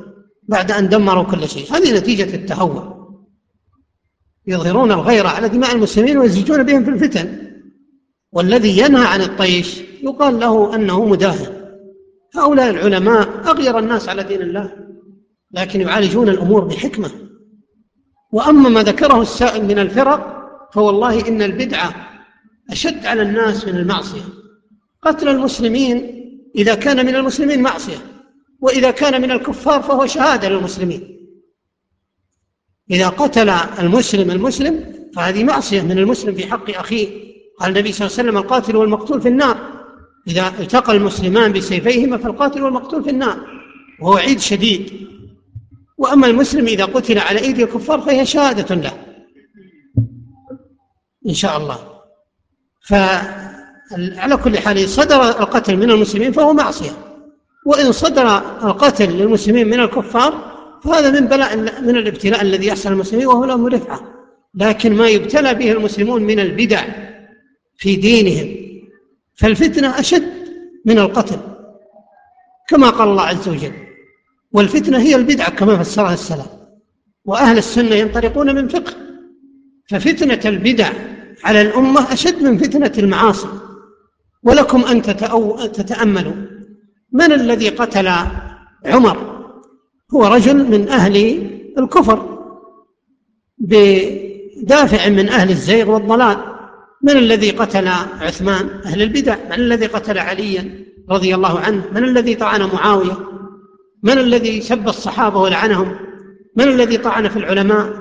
[SPEAKER 1] بعد أن دمروا كل شيء. هذه نتيجة التهور يظهرون الغيرة على دماء المسلمين ويزجون بهم في الفتن. والذي ينهى عن الطيش يقال له أنه مداهن. هؤلاء العلماء أغير الناس على دين الله لكن يعالجون الأمور بحكمة. وأما ما ذكره السائل من الفرق فوالله إن البدعة أشد على الناس من المعصية. قتل المسلمين إذا كان من المسلمين معصية وإذا كان من الكفار فهو شهادة للمسلمين. إذا قتل المسلم المسلم فهذه معصية من المسلم في حق أخيه. قال النبي صلى الله عليه وسلم القاتل والمقتول في النار. إذا التقى المسلمان بسيفيهما فالقاتل والمقتول في النار وهو عيد شديد. وأما المسلم إذا قتل على أيدي الكفار فهي شهادة له. إن شاء الله. فعلى كل حال صدر القتل من المسلمين فهو معصية. وإن صدر القتل للمسلمين من الكفار فهذا من بلاء من الابتلاء الذي يحصل للمسلمين وهو لهم رفعة. لكن ما يبتلى به المسلمون من البدع في دينهم فالفتنة أشد من القتل كما قال الله عز وجل والفتنة هي البدعة كما فسرها السلام وأهل السنة ينطلقون من فقه ففتنة البدع على الأمة أشد من فتنة المعاصي ولكم أن تتأملوا. من الذي قتل عمر؟ هو رجل من أهل الكفر بدافع من أهل الزيغ والضلال. من الذي قتل عثمان؟ أهل البدع. من الذي قتل عليا رضي الله عنه؟ من الذي طعن معاوية؟ من الذي سب الصحابة ولعنهم؟ من الذي طعن في العلماء؟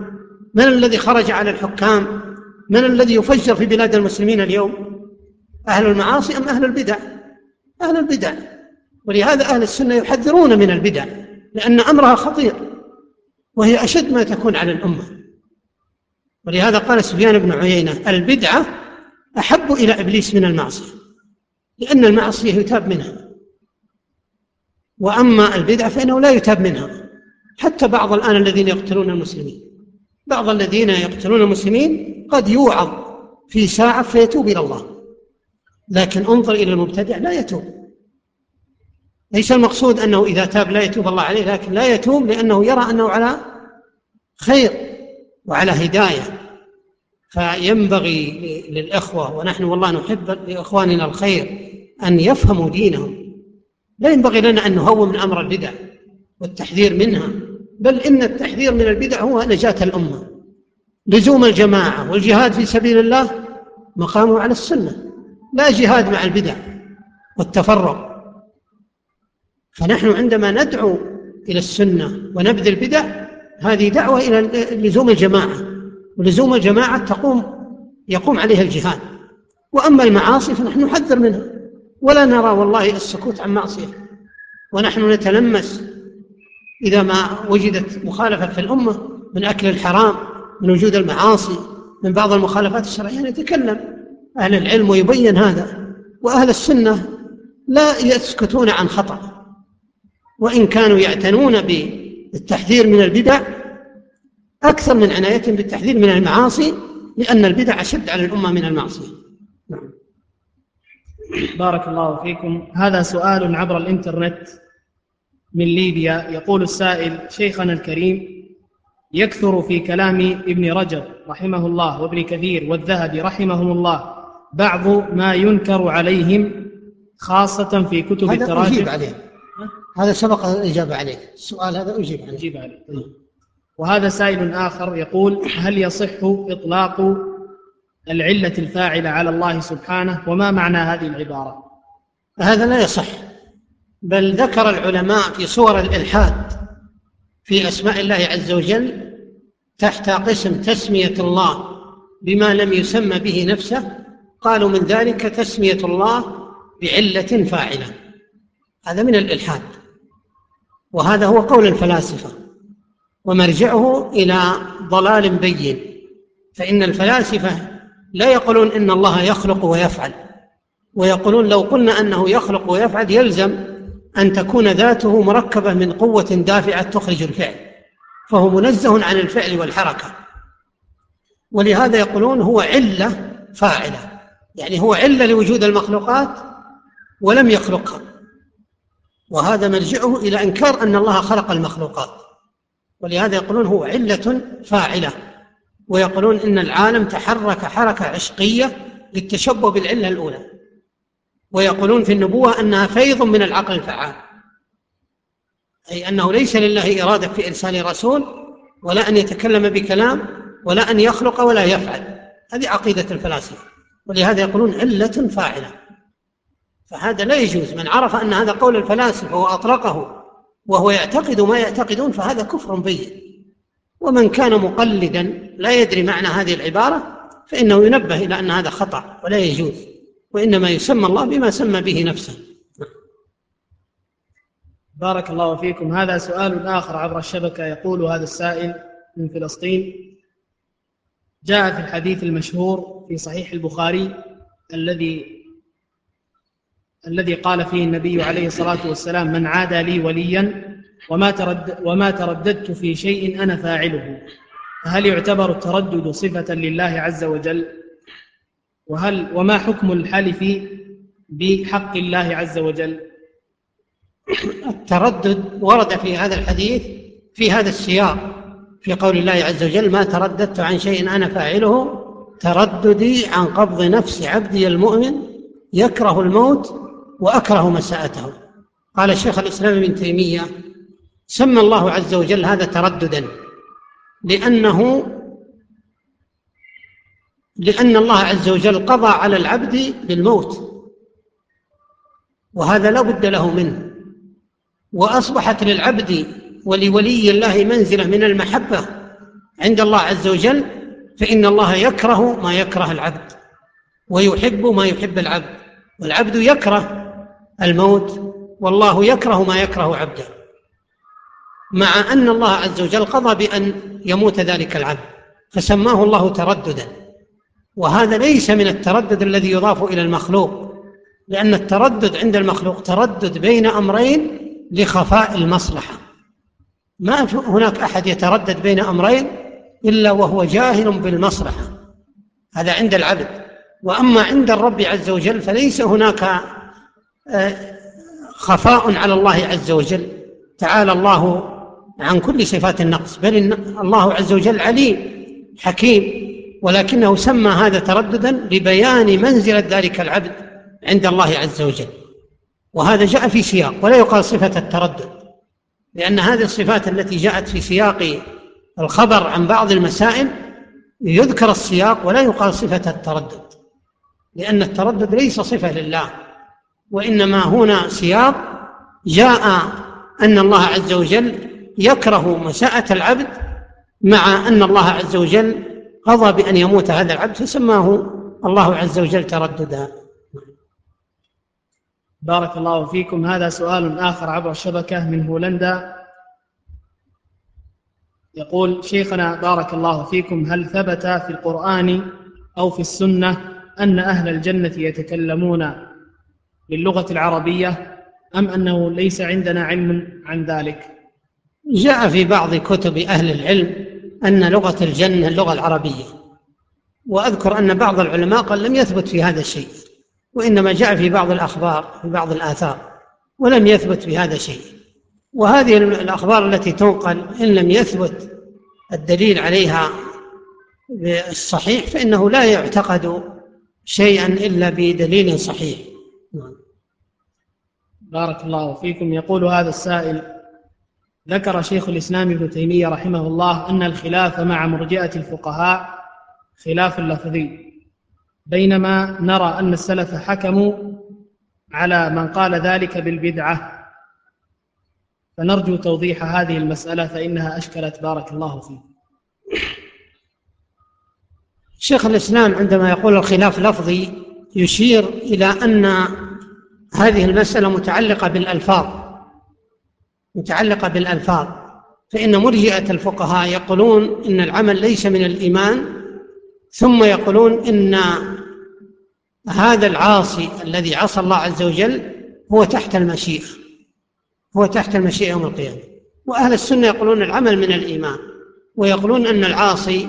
[SPEAKER 1] من الذي خرج على الحكام؟ من الذي يفجر في بلاد المسلمين اليوم؟ أهل المعاصي أم أهل البدع؟ أهل البدع. ولهذا أهل السنة يحذرون من البدع لأن أمرها خطير وهي أشد ما تكون على الأمة. ولهذا قال سفيان بن عيينة البدعة أحب إلى إبليس من المعصية لأن المعصية يتاب منها. وأما البدعة فإنه لا يتاب منها حتى بعض الآن الذين يقتلون المسلمين. بعض الذين يقتلون المسلمين قد يوعظ في ساعة فيتوب إلى الله. لكن انظر إلى المبتدع لا يتوب. ليس المقصود أنه إذا تاب لا يتوب الله عليه لكن لا يتوب لأنه يرى أنه على خير وعلى هداية. فينبغي للإخوة ونحن والله نحب لإخواننا الخير أن يفهموا دينهم. لا ينبغي لنا أن نهون من أمر البدع والتحذير منها. بل إن التحذير من البدع هو نجاة الأمة. لزوم الجماعة والجهاد في سبيل الله مقامه على السنة. لا جهاد مع البدع والتفرق. فنحن عندما ندعو إلى السنة ونبذ البدع هذه دعوة إلى لزوم الجماعة. ولزوم الجماعة تقوم يقوم عليها الجهاد. وأما المعاصي فنحن نحذر منها. ولا نرى والله السكوت عن معصية. ونحن نتلمس إذا ما وجدت مخالفة في الأمة من أكل الحرام من وجود المعاصي من بعض المخالفات الشرعية. نتكلم أهل العلم ويبين هذا. وأهل السنة لا يسكتون عن خطأ. وإن كانوا يعتنون بالتحذير من البدع أكثر من عنايتهم بالتحذير من المعاصي لأن البدع أشد على الأمة من المعصية. نعم.
[SPEAKER 2] بارك الله فيكم. هذا سؤال عبر الإنترنت. من ليبيا. يقول السائل شيخنا الكريم يكثر في كلام ابن رجب رحمه الله وابن كثير والذهبي رحمهم الله بعض ما ينكر عليهم خاصة في كتب
[SPEAKER 1] هذا
[SPEAKER 2] التراجم.
[SPEAKER 1] أجيب عليه. هذا سبق الإجابة عليه. السؤال هذا أجيب عليه.
[SPEAKER 2] أجيب عليه. وهذا سائل آخر يقول هل يصح إطلاق العلة الفاعلة على الله سبحانه؟ وما معنى هذه العبارة؟
[SPEAKER 1] هذا لا يصح. بل ذكر العلماء في صور الإلحاد في أسماء الله عز وجل تحت قسم تسمية الله بما لم يسمى به نفسه قالوا من ذلك تسمية الله بعلة فاعلة. هذا من الإلحاد. وهذا هو قول الفلاسفة. ومرجعه إلى ضلال بين. فإن الفلاسفة لا يقولون إن الله يخلق ويفعل. ويقولون لو قلنا أنه يخلق ويفعل يلزم أن تكون ذاته مركبة من قوة دافعة تخرج الفعل فهو منزه عن الفعل والحركة. ولهذا يقولون هو علة فاعلة يعني هو علة لوجود المخلوقات ولم يخلقها. وهذا مرجعه إلى إنكار أن الله خلق المخلوقات. ولهذا يقولون هو علة فاعلة ويقولون إن العالم تحرك حركة عشقية للتشبه بالعلة الأولى. ويقولون في النبوة أنها فيض من العقل الفعال. أي أنه ليس لله إرادة في إرسال رسول ولا أن يتكلم بكلام ولا أن يخلق ولا يفعل. هذه عقيدة الفلاسفة. ولهذا يقولون علة فاعلة. فهذا لا يجوز. من عرف أن هذا قول الفلاسفة وأطلقه وهو يعتقد ما يعتقدون فهذا كفر بين. ومن كان مقلدا لا يدري معنى هذه العبارة فإنه ينبه إلى أن هذا خطأ ولا يجوز. وإنما يسمى الله بما سمى به نفسه.
[SPEAKER 2] بارك الله فيكم. هذا سؤال آخر عبر الشبكة. يقول هذا السائل من فلسطين جاء في الحديث المشهور في صحيح البخاري الذي الذي قال فيه النبي عليه الصلاة والسلام من عادى لي وليا وما, ترد وما ترددت في شيء أنا فاعله. فهل يعتبر التردد صفة لله عز وجل؟ وهل وما حكم الحلف بحق الله عز وجل؟
[SPEAKER 1] التردد ورد في هذا الحديث في هذا السياق في قول الله عز وجل ما ترددت عن شيء أنا فاعله ترددي عن قبض نفس عبدي المؤمن يكره الموت وأكره مساءته. قال الشيخ الإسلام ابن تيمية سمى الله عز وجل هذا ترددا لأنه لأن الله عز وجل قضى على العبد بالموت وهذا لا بد له منه. وأصبحت للعبد ولولي الله منزلة من المحبة عند الله عز وجل فإن الله يكره ما يكره العبد ويحب ما يحب العبد. والعبد يكره الموت والله يكره ما يكره عبده. مع أن الله عز وجل قضى بأن يموت ذلك العبد فسماه الله ترددا. وهذا ليس من التردد الذي يضاف إلى المخلوق لأن التردد عند المخلوق تردد بين أمرين لخفاء المصلحة. ما هناك أحد يتردد بين أمرين إلا وهو جاهل بالمصلحة. هذا عند العبد. وأما عند الرب عز وجل فليس هناك آه، خفاء على الله عز وجل. تعالى الله عن كل صفات النقص بل الله عز وجل عليم حكيم. ولكنه سمى هذا ترددا لبيان منزلة ذلك العبد عند الله عز وجل. وهذا جاء في سياق ولا يقال صفة التردد لأن هذه الصفات التي جاءت في سياق الخبر عن بعض المسائل يذكر السياق ولا يقال صفة التردد لأن التردد ليس صفة لله وإنما هنا سياق جاء أن الله عز وجل يكره مساءة العبد مع أن الله عز وجل قضى بأن يموت هذا العبد فسماه الله عز وجل ترددا.
[SPEAKER 2] بارك الله فيكم. هذا سؤال آخر عبر الشبكة من هولندا. يقول شيخنا بارك الله فيكم هل ثبت في القرآن أو في السنة أن أهل الجنة يتكلمون باللغة العربية أم أنه ليس عندنا علم عن ذلك؟
[SPEAKER 1] جاء في بعض كتب أهل العلم أن لغة الجنة اللغة العربية. وأذكر أن بعض العلماء قال لم يثبت في هذا الشيء وإنما جاء في بعض الأخبار في بعض الآثار ولم يثبت في هذا شيء. وهذه الأخبار التي تنقل إن لم يثبت الدليل عليها بالصحيح فإنه لا يعتقد شيئا إلا بدليل صحيح. نعم.
[SPEAKER 2] بارك الله فيكم. يقول هذا السائل ذكر شيخ الإسلام ابن تيمية رحمه الله أن الخلاف مع مرجئة الفقهاء خلاف لفظي بينما نرى أن السلف حكموا على من قال ذلك بالبدعة. فنرجو توضيح هذه المسألة فإنها أشكلت بارك الله فيك.
[SPEAKER 1] شيخ الإسلام عندما يقول الخلاف لفظي يشير إلى أن هذه المسألة متعلقة بالألفاظ. متعلقة بالألفاظ فإن مرجئة الفقهاء يقولون إن العمل ليس من الإيمان ثم يقولون إن هذا العاصي الذي عصى الله عز وجل هو تحت المشيئة هو تحت المشيئة يوم القيامة. وأهل السنة يقولون العمل من الإيمان ويقولون أن العاصي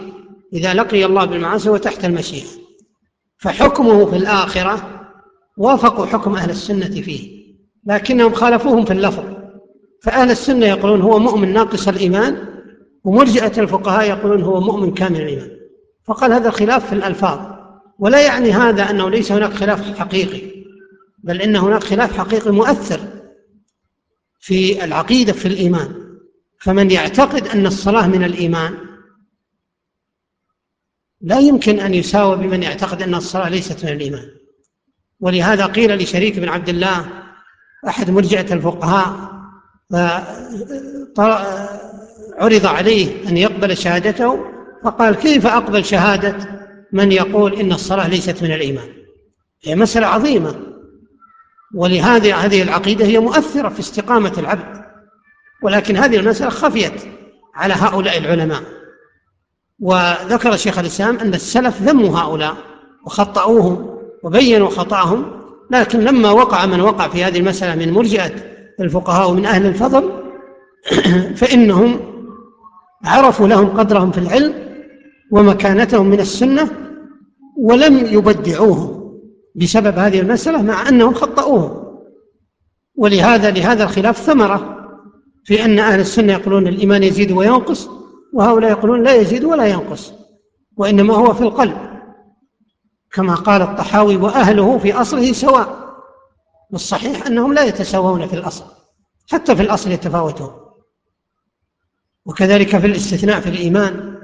[SPEAKER 1] إذا لقي الله بالمعاصي هو تحت المشيئة. فحكمه في الآخرة وافقوا حكم أهل السنة فيه لكنهم خالفوهم في اللفظ. فأهل السنة يقولون هو مؤمن ناقص الإيمان ومرجئة الفقهاء يقولون هو مؤمن كامل الإيمان. فقال هذا خلاف في الألفاظ. ولا يعني هذا أنه ليس هناك خلاف حقيقي بل إن هناك خلاف حقيقي مؤثر في العقيدة في الإيمان. فمن يعتقد أن الصلاة من الإيمان لا يمكن أن يساوي بمن يعتقد أن الصلاة ليست من الإيمان. ولهذا قيل لشريك بن عبد الله أحد مرجعة الفقهاء عرض عليه أن يقبل شهادته فقال كيف أقبل شهادة من يقول إن الصلاة ليست من الإيمان؟ هي مسألة عظيمة. ولهذه هذه العقيدة هي مؤثرة في استقامة العبد. ولكن هذه المسألة خفيت على هؤلاء العلماء. وذكر شيخ الإسلام أن السلف ذموا هؤلاء وخطأوهم وبينوا خطأهم لكن لما وقع من وقع في هذه المسألة من مرجئة الفقهاء ومن أهل الفضل فإنهم عرفوا لهم قدرهم في العلم ومكانتهم من السنة ولم يبدعوهم بسبب هذه المسألة مع أنهم خطأوهم ولهذا لهذا الخلاف ثمرة في أن أهل السنة يقولون الإيمان يزيد وينقص وهؤلاء يقولون لا يزيد ولا ينقص وإنما هو في القلب. كما قال الطحاوي وأهله في أصله سواء. والصحيح أنهم لا يتساوون في الأصل حتى في الأصل يتفاوتون. وكذلك في الاستثناء في الإيمان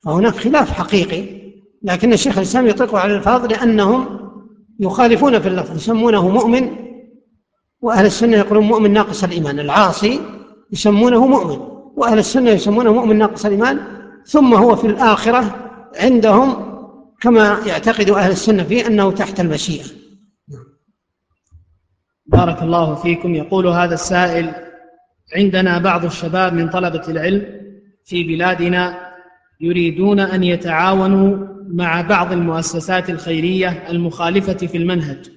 [SPEAKER 1] فهناك خلاف حقيقي لكن الشيخ الإسلام يطلق على الألفاظ لأنهم يخالفون في اللفظ يسمونه مؤمن وأهل السنة يقولون مؤمن ناقص الإيمان العاصي يسمونه مؤمن وأهل السنة يسمونه مؤمن ناقص الإيمان ثم هو في الآخرة عندهم كما يعتقد أهل السنة فيه أنه تحت المشيئة.
[SPEAKER 2] بارك الله فيكم. يقول هذا السائل عندنا بعض الشباب من طلبة العلم في بلادنا يريدون أن يتعاونوا مع بعض المؤسسات الخيرية المخالفة في المنهج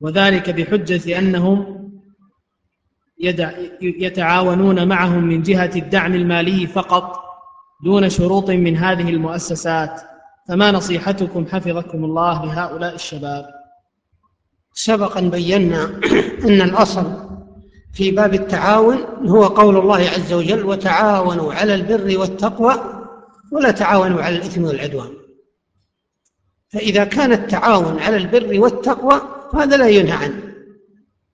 [SPEAKER 2] وذلك بحجة أنهم يتعاونون معهم من جهة الدعم المالي فقط دون شروط من هذه المؤسسات. فما نصيحتكم؟ حفظكم الله لهؤلاء الشباب.
[SPEAKER 1] سبقا بينا أن الأصل في باب التعاون هو قول الله عز وجل وتعاونوا على البر والتقوى ولا تعاونوا على الإثم والعدوان فإذا كان التعاون على البر والتقوى هذا لا ينهى عنه.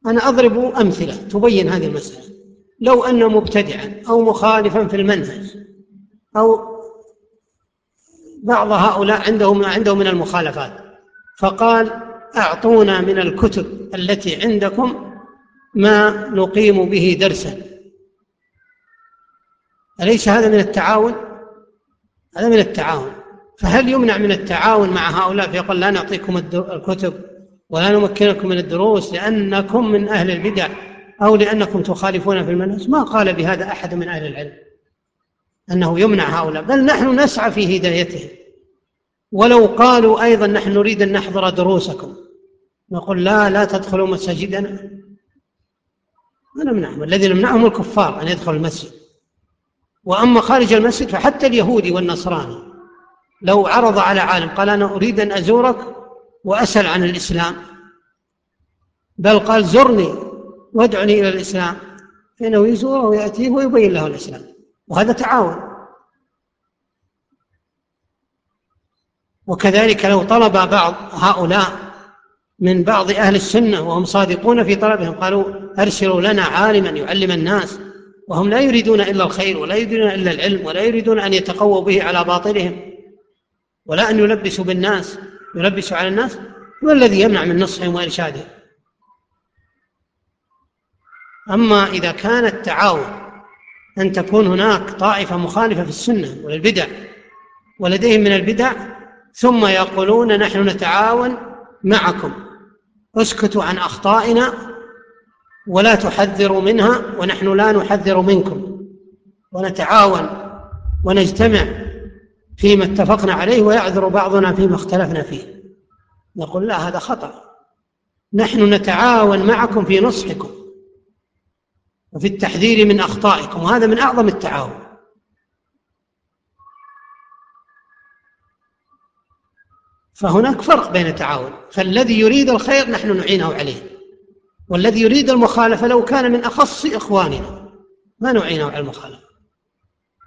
[SPEAKER 1] أنا أضرب أمثلة تبين هذه المسألة. لو أن مبتدعا أو مخالفا في المنهج أو بعض هؤلاء عندهم ما عندهم من المخالفات فقال أعطونا من الكتب التي عندكم ما نقيم به درسا. أليس هذا من التعاون؟ هذا من التعاون. فهل يمنع من التعاون مع هؤلاء فيقول لا نعطيكم الكتب ولا نمكنكم من الدروس لأنكم من أهل البدع أو لأنكم تخالفون في المنهج؟ ما قال بهذا أحد من أهل العلم أنه يمنع هؤلاء بل نحن نسعى في هدايتهم. ولو قالوا أيضا نحن نريد أن نحضر دروسكم. نقول لا لا تدخلوا مساجدنا. ما نمنعهم الذي نمنعهم الكفار أن يدخلوا المسجد. وأما خارج المسجد فحتى اليهودي والنصراني. لو عرض على عالم قال أنا أريد أن أزورك وأسأل عن الإسلام. بل قال زرني وادعني إلى الإسلام. فإنه يزوره ويأتيه ويبين له الإسلام. وهذا تعاون. وكذلك لو طلب بعض هؤلاء من بعض أهل السنة وهم صادقون في طلبهم. قالوا أرسلوا لنا عالما يعلم الناس وهم لا يريدون إلا الخير ولا يريدون إلا العلم ولا يريدون أن يتقووا به على باطلهم ولا أن يلبسوا بالناس. يلبسوا على الناس ما الذي يمنع من نصحهم وإرشادهم. أما إذا كان التعاون أن تكون هناك طائفة مخالفة في السنة وللبدع ولديهم من البدع ثم يقولون نحن نتعاون معكم. اسكتوا عن أخطائنا ولا تحذروا منها ونحن لا نحذر منكم. ونتعاون ونجتمع فيما اتفقنا عليه ويعذر بعضنا فيما اختلفنا فيه. نقول لا هذا خطأ. نحن نتعاون معكم في نصحكم وفي التحذير من أخطائكم وهذا من أعظم التعاون. فهناك فرق بين التعاون. فالذي يريد الخير نحن نعينه عليه. والذي يريد المخالفة لو كان من أخص إخواننا ما نعينه على المخالفة.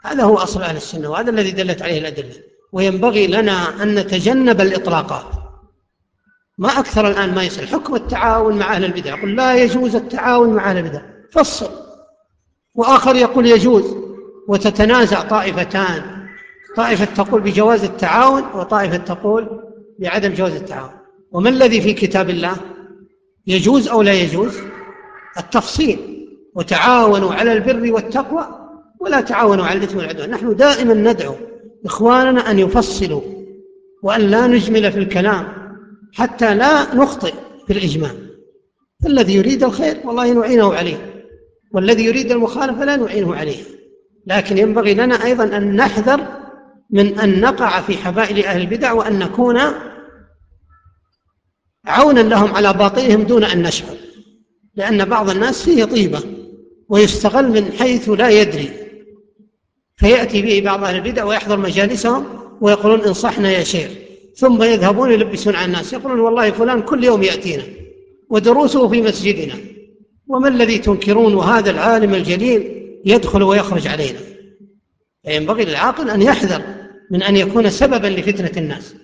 [SPEAKER 1] هذا هو أصل أهل السنة وهذا الذي دلت عليه الأدلة. وينبغي لنا أن نتجنب الإطلاقات. ما أكثر الآن ما يصل حكم التعاون مع أهل البدع. يقول لا يجوز التعاون مع أهل البدع. فصل. وآخر يقول يجوز. وتتنازع طائفتان. طائفة تقول بجواز التعاون وطائفة تقول بعدم جواز التعاون وما الذي في كتاب الله يجوز أو لا يجوز؟ التفصيل. وتعاونوا على البر والتقوى ولا تعاونوا على الإثم والعدوان. نحن دائما ندعو إخواننا أن يفصلوا وأن لا نجمل في الكلام حتى لا نخطئ في الإجمال. الذي يريد الخير والله نعينه عليه والذي يريد المخالفة لا نعينه عليه. لكن ينبغي لنا أيضا أن نحذر من أن نقع في حبائل أهل البدع وأن نكون عونا لهم على باطلهم دون أن نشعر. لأن بعض الناس فيه طيبة ويستغل من حيث لا يدري. فيأتي به بعض أهل البدع ويحضر مجالسهم ويقولون انصحنا يا شيخ. ثم يذهبون يلبسون على الناس. يقولون والله فلان كل يوم يأتينا ودروسه في مسجدنا. وما الذي تنكرون وهذا العالم الجليل يدخل ويخرج علينا؟ فينبغي للعاقل أن يحذر من أن يكون سببا لفتنة الناس.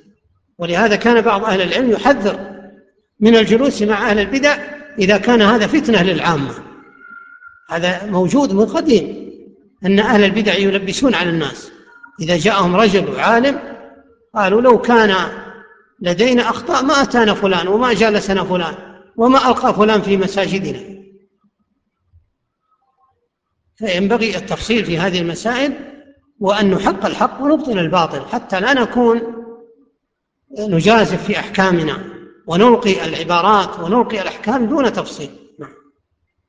[SPEAKER 1] ولهذا كان بعض أهل العلم يحذر من الجلوس مع أهل البدع إذا كان هذا فتنة للعامة. هذا موجود من قديم أن أهل البدع يلبسون على الناس. إذا جاءهم رجل عالم قالوا لو كان لدينا أخطاء ما أتانا فلان وما جالسنا فلان وما ألقى فلان في مساجدنا. فينبغي التفصيل في هذه المسائل وأن نحق الحق ونبطل الباطل حتى لا نكون نجازف في أحكامنا ونلقي العبارات ونلقي الأحكام دون تفصيل نعم.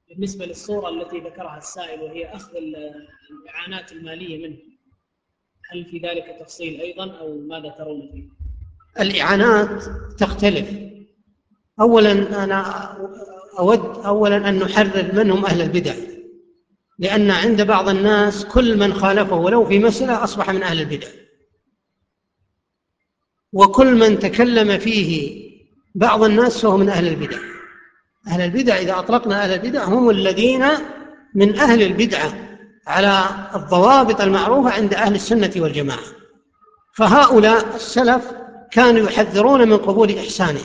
[SPEAKER 2] بالنسبة للصورة التي ذكرها السائل وهي أخذ الإعانات المالية منه هل في ذلك تفصيل أيضا أو ماذا ترون فيه؟
[SPEAKER 1] الإعانات تختلف أولا أنا أود أولا أن نحرر من هم أهل البدع لأن عند بعض الناس كل من خالفه ولو في مسألة أصبح من أهل البدع. وكل من تكلم فيه بعض الناس فهو من أهل البدع. أهل البدع إذا أطلقنا أهل البدع هم الذين من أهل البدعة على الضوابط المعروفة عند أهل السنة والجماعة. فهؤلاء السلف كانوا يحذرون من قبول إحسانه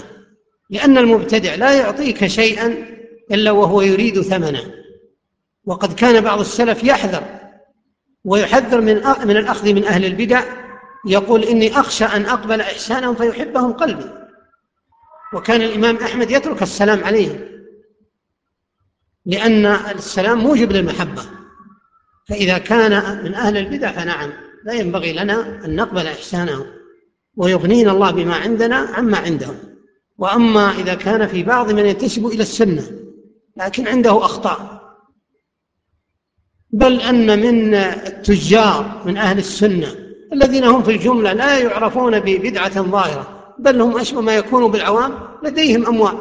[SPEAKER 1] لأن المبتدع لا يعطيك شيئا إلا وهو يريد ثمنه. وقد كان بعض السلف يحذر ويحذر من من الأخذ من أهل البدع يقول إني أخشى أن أقبل إحسانهم فيحبهم قلبي. وكان الإمام أحمد يترك السلام عليه لأن السلام موجب للمحبة. فإذا كان من أهل البدع فنعم لا ينبغي لنا أن نقبل إحسانهم. ويغنينا الله بما عندنا عما عندهم. وأما إذا كان في بعض من ينتسب إلى السنة لكن عنده أخطاء. بل أن من التجار من أهل السنة الذين هم في الجملة لا يعرفون ببدعة ظاهرة بل هم أشبه ما يكون بالعوام لديهم أموال.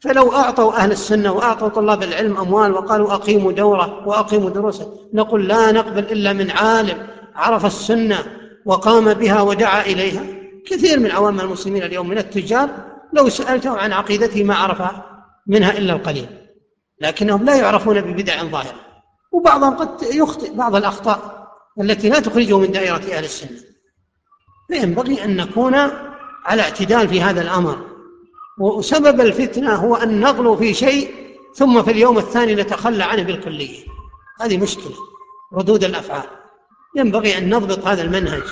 [SPEAKER 1] فلو أعطوا أهل السنة وأعطوا طلاب العلم أموال وقالوا أقيموا دورة وأقيموا دروسا نقول لا نقبل إلا من عالم عرف السنة وقام بها ودعا إليها. كثير من عوام المسلمين اليوم من التجار لو سألته عن عقيدته ما عرف منها إلا القليل لكنهم لا يعرفون ببدع ظاهرة. وبعضهم قد يخطئ بعض الأخطاء التي لا تخرجه من دائرة أهل السنة. فينبغي أن نكون على اعتدال في هذا الأمر. وسبب الفتنة هو أن نغلو في شيء ثم في اليوم الثاني نتخلى عنه بالكلية. هذه مشكلة ردود الأفعال. ينبغي أن نضبط هذا المنهج.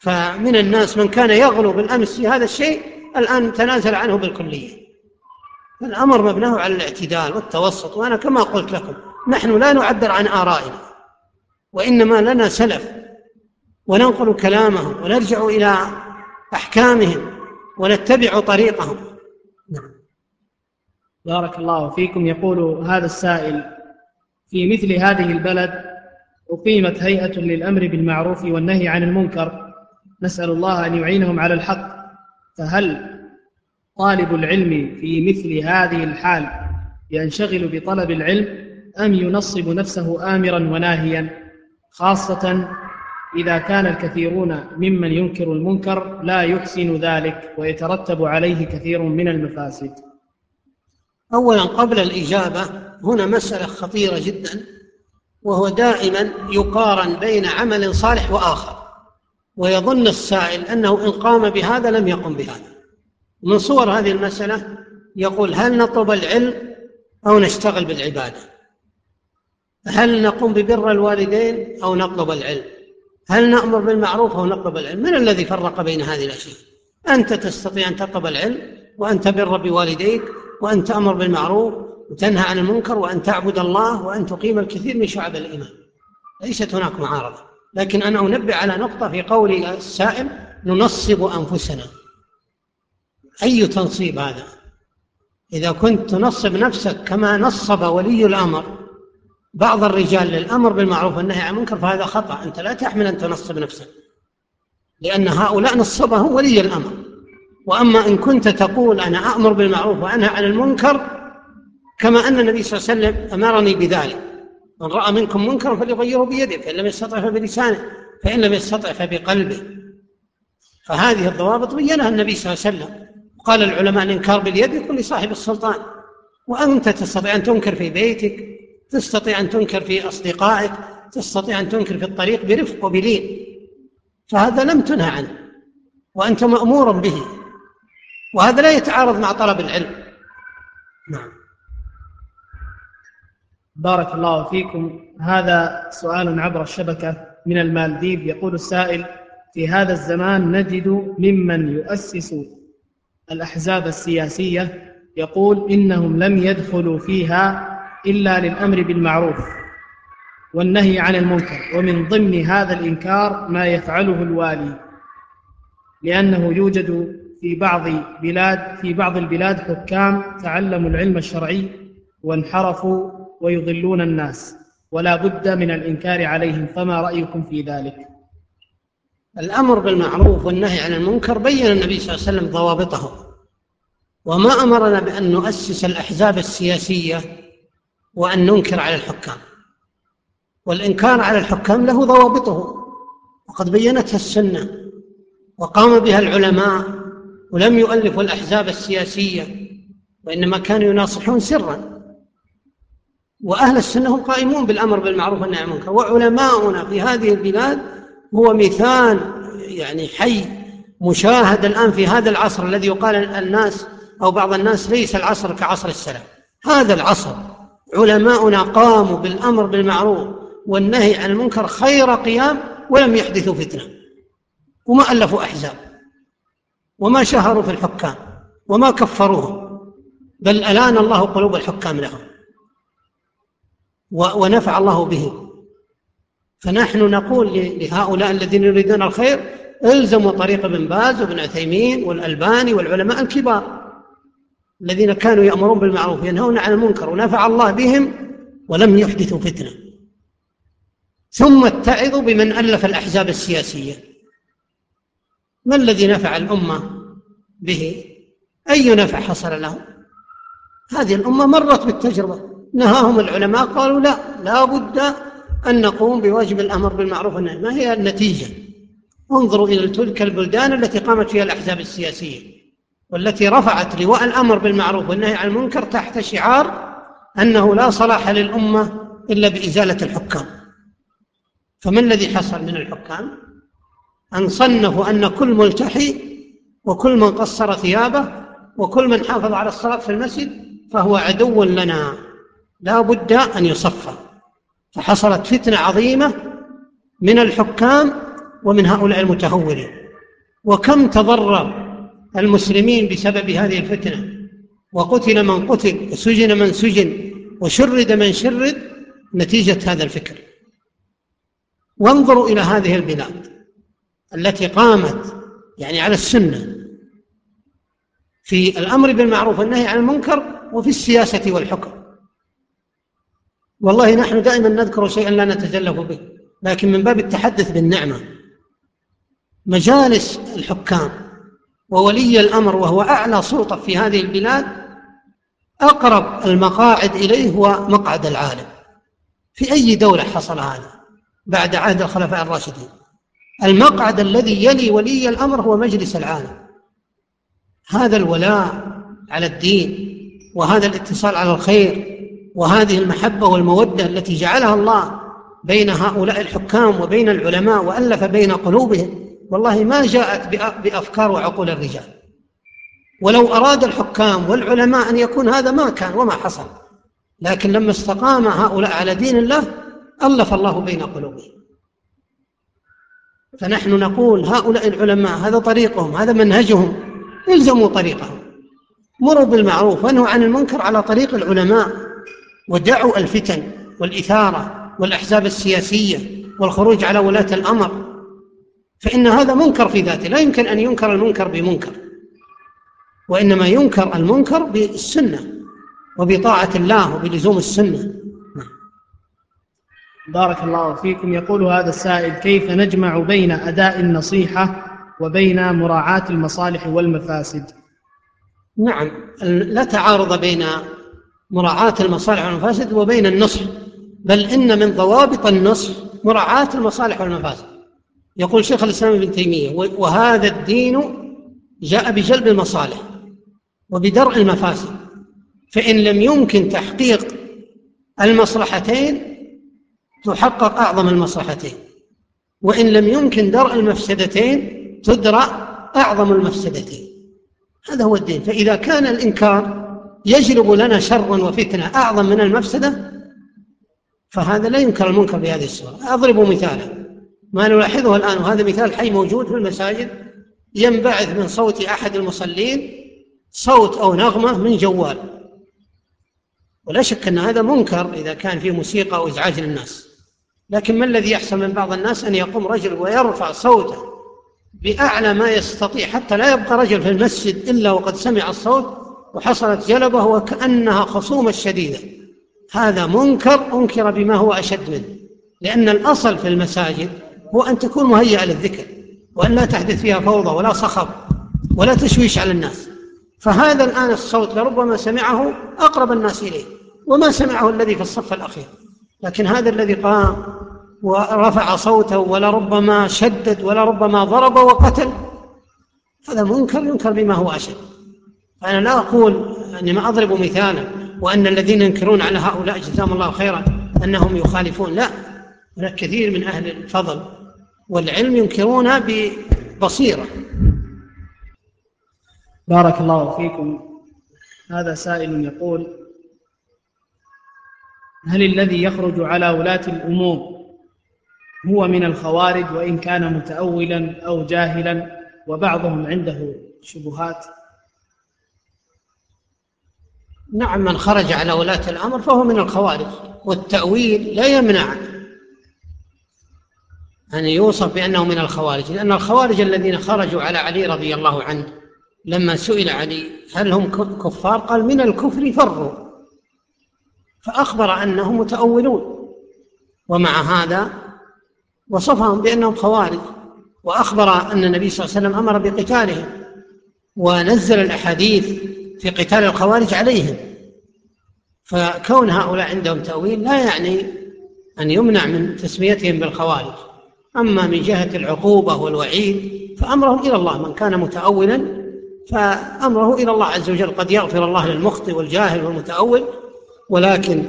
[SPEAKER 1] فمن الناس من كان يغلو بالأمس في هذا الشيء الآن تنازل عنه بالكلية. الأمر مبناه على الاعتدال والتوسط وأنا كما قلت لكم نحن لا نعبر عن آرائنا وإنما لنا سلف وننقل كلامهم ونرجع إلى أحكامهم ونتبع طريقهم. نعم.
[SPEAKER 2] بارك الله فيكم. يقول هذا السائل في مثل هذه البلد أقيمت هيئة للأمر بالمعروف والنهي عن المنكر نسأل الله أن يعينهم على الحق فهل طالب العلم في مثل هذه الحال ينشغل بطلب العلم أم ينصب نفسه آمرا وناهيا خاصة إذا كان الكثيرون ممن ينكر المنكر لا يحسن ذلك ويترتب عليه كثير من المفاسد.
[SPEAKER 1] أولا قبل الإجابة هنا مسألة خطيرة جدا وهو دائما يقارن بين عمل صالح وآخر ويظن السائل أنه إن قام بهذا لم يقم بهذا. من صور هذه المسألة يقول هل نطلب العلم أو نشتغل بالعبادة؟ هل نقوم ببر الوالدين أو نطلب العلم؟ هل نأمر بالمعروف أو نطلب العلم؟ من الذي فرق بين هذه الأشياء؟ أنت تستطيع أن تطلب العلم وأن تبر بوالديك وأن تأمر بالمعروف وتنهى عن المنكر وأن تعبد الله وأن تقيم الكثير من شعب الإيمان. ليست هناك معارضة. لكن أنا أنبه على نقطة في قول السائل ننصب أنفسنا. أي تنصيب هذا؟ إذا كنت تنصب نفسك كما نصب ولي الأمر بعض الرجال للأمر بالمعروف والنهي عن المنكر فهذا خطأ. أنت لا تحمل أن تنصب نفسك لأن هؤلاء نصبهم ولي الأمر. وأما إن كنت تقول أنا أأمر بالمعروف وأنهى عن المنكر كما أن النبي صلى الله عليه وسلم أمرني بذلك. من رأى منكم منكرا فليغيره بيده فإن لم يستطع فبلسانه فإن لم يستطع فبقلبه. فهذه الضوابط بينها النبي صلى الله عليه وسلم. قال العلماء الإنكار باليد يكون لصاحب السلطان. وأنت تستطيع أن تنكر في بيتك تستطيع أن تنكر في أصدقائك تستطيع أن تنكر في الطريق برفق وبلين فهذا لم تنهى عنه وأنت مأمور به. وهذا لا يتعارض مع طلب العلم. نعم.
[SPEAKER 2] بارك الله فيكم. هذا سؤال عبر الشبكة من المالديف. يقول السائل في هذا الزمان نجد ممن يؤسس الأحزاب السياسية. يقول إنهم لم يدخلوا فيها إلا للأمر بالمعروف والنهي عن المنكر ومن ضمن هذا الإنكار ما يفعله الوالي لأنه يوجد في بعض بلاد في بعض البلاد حكام تعلموا العلم الشرعي وانحرفوا ويضلون الناس ولا بد من الإنكار عليهم فما رأيكم في ذلك؟
[SPEAKER 1] الأمر بالمعروف والنهي عن المنكر بين النبي صلى الله عليه وسلم ضوابطه وما أمرنا بأن نؤسس الأحزاب السياسية وأن ننكر على الحكام. والإنكار على الحكام له ضوابطه. وقد بينتها السنة. وقام بها العلماء. ولم يؤلفوا الأحزاب السياسية. وإنما كانوا يناصحون سرا. وأهل السنة هم قائمون بالأمر بالمعروف والنهي عن المنكر. وعلماؤنا في هذه البلاد هو مثال يعني حي مشاهد الآن في هذا العصر الذي يقال الناس أو بعض الناس ليس العصر كعصر السلام هذا العصر علماؤنا قاموا بالأمر بالمعروف والنهي عن المنكر خير قيام ولم يحدثوا فتنة وما ألفوا أحزاب وما شهروا في الحكام وما كفروهم بل ألان الله قلوب الحكام لهم ونفع الله بهم فنحن نقول لهؤلاء الذين يريدون الخير إلزموا طريق ابن باز وابن عثيمين والألباني والعلماء الكبار الذين كانوا يأمرون بالمعروف وينهون عن المنكر ونفع الله بهم ولم يحدثوا فتنة. ثم اتعظوا بمن ألف الأحزاب السياسية. ما الذي نفع الأمة به؟ أي نفع حصل لهم؟ هذه الأمة مرت بالتجربة. نهاهم العلماء قالوا لا لا بد أن نقوم بواجب الأمر بالمعروف والنهي. ما هي النتيجة؟ انظروا إلى تلك البلدان التي قامت فيها الأحزاب السياسية. والتي رفعت لواء الأمر بالمعروف والنهي عن المنكر تحت شعار أنه لا صلاح للأمة إلا بإزالة الحكام. فما الذي حصل من الحكام؟ أن صنفوا أن كل ملتحي وكل من قصر ثيابه وكل من حافظ على الصلاة في المسجد فهو عدو لنا. لا بد أن يصفى. فحصلت فتنة عظيمة من الحكام ومن هؤلاء المتهورين. وكم تضرر المسلمين بسبب هذه الفتنة. وقتل من قتل وسجن من سجن وشرد من شرد نتيجة هذا الفكر. وانظروا إلى هذه البلاد التي قامت يعني على السنة في الأمر بالمعروف والنهي عن المنكر وفي السياسة والحكم. والله نحن دائما نذكر شيئا لا نتجلف به لكن من باب التحدث بالنعمة مجالس الحكام وولي الأمر وهو أعلى سلطة في هذه البلاد أقرب المقاعد إليه هو مقعد العالم. في أي دولة حصل هذا بعد عهد الخلفاء الراشدين؟ المقعد الذي يلي ولي الأمر هو مجلس العالم. هذا الولاء على الدين وهذا الاتصال على الخير وهذه المحبة والمودة التي جعلها الله بين هؤلاء الحكام وبين العلماء وألف بين قلوبهم والله ما جاءت بأفكار وعقول الرجال. ولو أراد الحكام والعلماء أن يكون هذا ما كان وما حصل. لكن لما استقام هؤلاء على دين الله ألف الله بين قلوبهم. فنحن نقول هؤلاء العلماء هذا طريقهم هذا منهجهم إلزموا طريقهم. مروا بالمعروف وانهوا عن المنكر على طريق العلماء ودعوا الفتن والإثارة والأحزاب السياسية والخروج على ولاة الأمر. فإن هذا منكر في ذاته لا يمكن أن ينكر المنكر بمنكر وإنما ينكر المنكر بالسنة وبطاعة الله وبلزوم السنة.
[SPEAKER 2] بارك الله فيكم. يقول هذا السائل كيف نجمع بين أداء النصيحة وبين مراعاة المصالح والمفاسد؟
[SPEAKER 1] نعم لا تعارض بين مراعاة المصالح والمفاسد وبين النصح بل إن من ضوابط النصح مراعاة المصالح والمفاسد. يقول شيخ الإسلام ابن تيمية وهذا الدين جاء بجلب المصالح وبدرء المفاسد فإن لم يمكن تحقيق المصلحتين تحقق أعظم المصلحتين وإن لم يمكن درء المفسدتين تدرأ أعظم المفسدتين. هذا هو الدين فإذا كان الإنكار يجلب لنا شرا وفتنة أعظم من المفسدة فهذا لا ينكر المنكر بهذه الصورة. أضرب مثالا ما نلاحظه الآن وهذا مثال حي موجود في المساجد ينبعث من صوت أحد المصلين صوت أو نغمة من جوال. ولا شك أن هذا منكر إذا كان فيه موسيقى أو إزعاج للناس. لكن ما الذي يحصل من بعض الناس أن يقوم رجل ويرفع صوته بأعلى ما يستطيع حتى لا يبقى رجل في المسجد إلا وقد سمع الصوت وحصلت جلبة وكأنها خصومة شديدة. هذا منكر أنكر بما هو أشد منه. لأن الأصل في المساجد هو أن تكون مهيئة للذكر وأن لا تحدث فيها فوضى ولا صخب ولا تشويش على الناس. فهذا الآن الصوت لربما سمعه أقرب الناس إليه وما سمعه الذي في الصف الأخير. لكن هذا الذي قام ورفع صوته ولربما شدد ولربما ضرب وقتل هذا منكر ينكر بما هو أشد. أنا لا أقول أني ما أضرب مثالا وأن الذين ينكرون على هؤلاء جزاهم الله خيرا أنهم يخالفون لا. هناك كثير من أهل الفضل والعلم ينكرون ببصيرة.
[SPEAKER 2] بارك الله فيكم. هذا سائل يقول هل الذي يخرج على ولاة الأمور هو من الخوارج وإن كان متأولا أو جاهلا؟ وبعضهم عنده شبهات.
[SPEAKER 1] نعم من خرج على ولاة الأمر فهو من الخوارج والتأويل لا يمنع أن يوصف بأنه من الخوارج لأن الخوارج الذين خرجوا على علي رضي الله عنه لما سئل علي هل هم كفار؟ قال من الكفر فروا. فأخبر أنهم متأولون. ومع هذا وصفهم بأنهم خوارج. وأخبر أن النبي صلى الله عليه وسلم أمر بقتالهم. ونزل الأحاديث في قتال الخوارج عليهم. فكون هؤلاء عندهم تأويل لا يعني أن يمنع من تسميتهم بالخوارج. أما من جهة العقوبة والوعيد فأمرهم إلى الله من كان متأولا فأمره إلى الله عز وجل. قد يغفر الله للمخطئ والجاهل والمتأول ولكن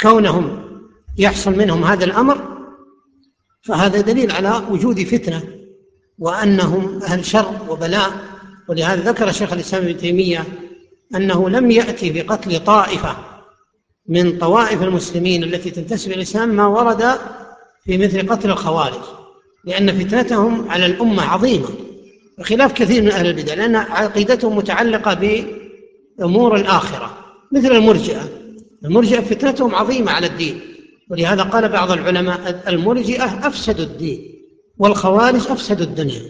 [SPEAKER 1] كونهم يحصل منهم هذا الأمر فهذا دليل على وجود فتنة وأنهم أهل شر وبلاء. ولهذا ذكر شيخ الإسلام ابن تيمية أنه لم يأتي بقتل طائفة من طوائف المسلمين التي تنتسب إلى الإسلام ما ورد في مثل قتل الخوارج لأن فتنتهم على الأمة عظيمة بخلاف كثير من أهل البدع لأن عقيدتهم متعلقة بأمور الآخرة مثل المرجئة المرجئة فتنتهم عظيمة على الدين ولهذا قال بعض العلماء المرجئة أفسدوا الدين والخوارج أفسدوا الدنيا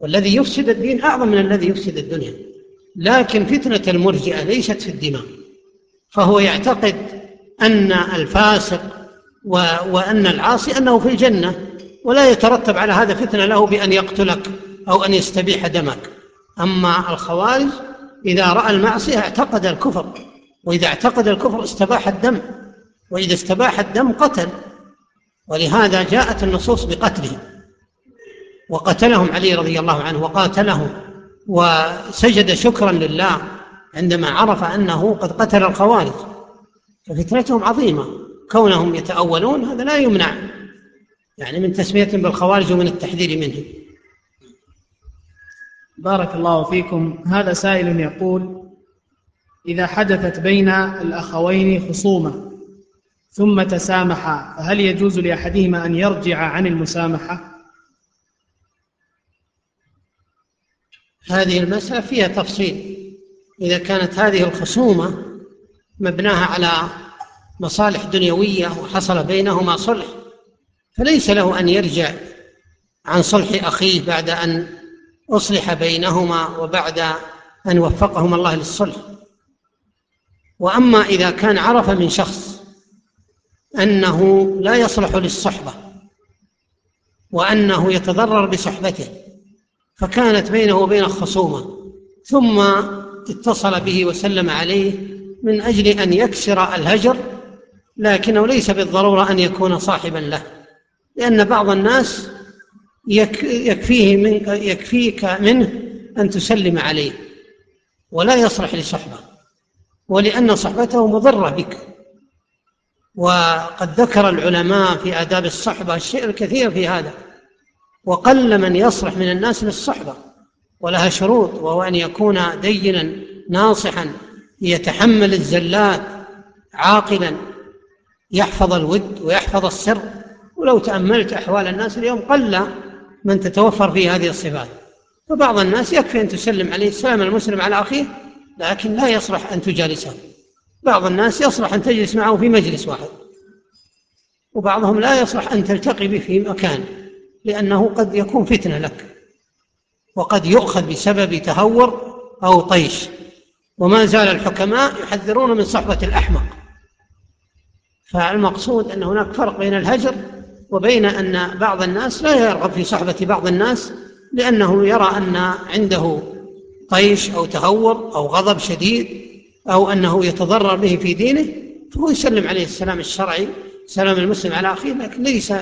[SPEAKER 1] والذي يفسد الدين أعظم من الذي يفسد الدنيا لكن فتنة المرجئة ليست في الدماء فهو يعتقد أن الفاسق. وأن العاصي أنه في الجنة ولا يترتب على هذا فتنة له بأن يقتلك أو أن يستبيح دمك. أما الخوارج إذا رأى المعصية اعتقد الكفر وإذا اعتقد الكفر استباح الدم وإذا استباح الدم قتل. ولهذا جاءت النصوص بقتله وقتلهم علي رضي الله عنه وقاتلهم وسجد شكرا لله عندما عرف أنه قد قتل الخوارج. ففتنتهم عظيمة. كونهم يتأولون هذا لا يمنع. يعني من تسميتهم بالخوارج ومن التحذير منهم.
[SPEAKER 2] بارك الله فيكم. هذا سائل يقول إذا حدثت بين الأخوين خصومة ثم تسامحا فهل يجوز لأحدهما أن يرجع عن المسامحة؟
[SPEAKER 1] هذه المسألة فيها تفصيل. إذا كانت هذه الخصومة مبناها على مصالح دنيوية وحصل بينهما صلح. فليس له أن يرجع عن صلح أخيه بعد أن أصلح بينهما وبعد أن وفقهما الله للصلح. وأما إذا كان عرف من شخص أنه لا يصلح للصحبة وأنه يتضرر بصحبته فكانت بينه وبين خصومة ثم اتصل به وسلم عليه من أجل أن يكسر الهجر لكنه ليس بالضرورة أن يكون صاحبا له لأن بعض الناس يكفيه من يكفيك منه أن تسلم عليه ولا يصلح لصحبة ولأن صحبته مضرة بك. وقد ذكر العلماء في آداب الصحبة الشيء الكثير في هذا وقل من يصلح من الناس للصحبة ولها شروط وهو أن يكون دينا ناصحا يتحمل الزلات عاقلا. يحفظ الود ويحفظ السر. ولو تأملت أحوال الناس اليوم قل من تتوفر فيه هذه الصفات. فبعض الناس يكفي أن تسلم عليه السلام المسلم على أخيه لكن لا يصلح أن تجالسه. بعض الناس يصلح أن تجلس معه في مجلس واحد. وبعضهم لا يصلح أن تلتقي به في مكان لأنه قد يكون فتنة لك. وقد يؤخذ بسبب تهور أو طيش. وما زال الحكماء يحذرون من صحبة الأحمق. فالمقصود أن هناك فرق بين الهجر وبين أن بعض الناس لا يرغب في صحبة بعض الناس لأنه يرى أن عنده طيش أو تهور أو غضب شديد أو أنه يتضرر به في دينه فهو يسلم عليه السلام الشرعي سلام المسلم على أخيه لكن ليس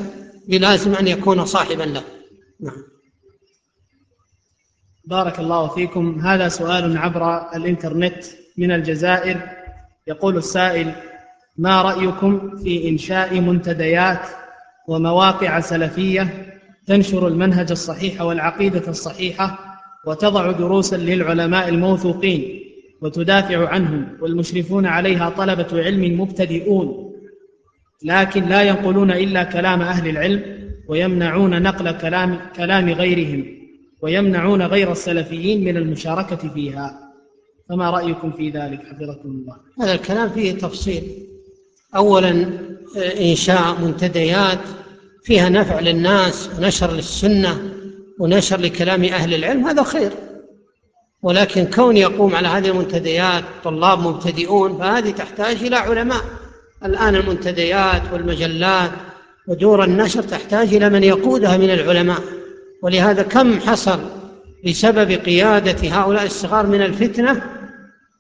[SPEAKER 1] بلازم أن يكون صاحبا له. نعم.
[SPEAKER 2] بارك الله فيكم. هذا سؤال عبر الإنترنت من الجزائر. يقول السائل ما رأيكم في إنشاء منتديات ومواقع سلفية تنشر المنهج الصحيح والعقيدة الصحيحة وتضع دروسا للعلماء الموثوقين وتدافع عنهم والمشرفون عليها طلبة علم مبتدئون. لكن لا ينقلون إلا كلام أهل العلم ويمنعون نقل كلام, كلام غيرهم ويمنعون غير السلفيين من المشاركة فيها. فما رأيكم في ذلك؟ حفظكم الله.
[SPEAKER 1] هذا الكلام فيه تفصيل. أولا إنشاء منتديات فيها نفع للناس ونشر للسنة ونشر لكلام أهل العلم هذا خير. ولكن كون يقوم على هذه المنتديات طلاب مبتدئون فهذه تحتاج إلى علماء. الآن المنتديات والمجلات ودور النشر تحتاج إلى من يقودها من العلماء. ولهذا كم حصل بسبب قيادة هؤلاء الصغار من الفتنة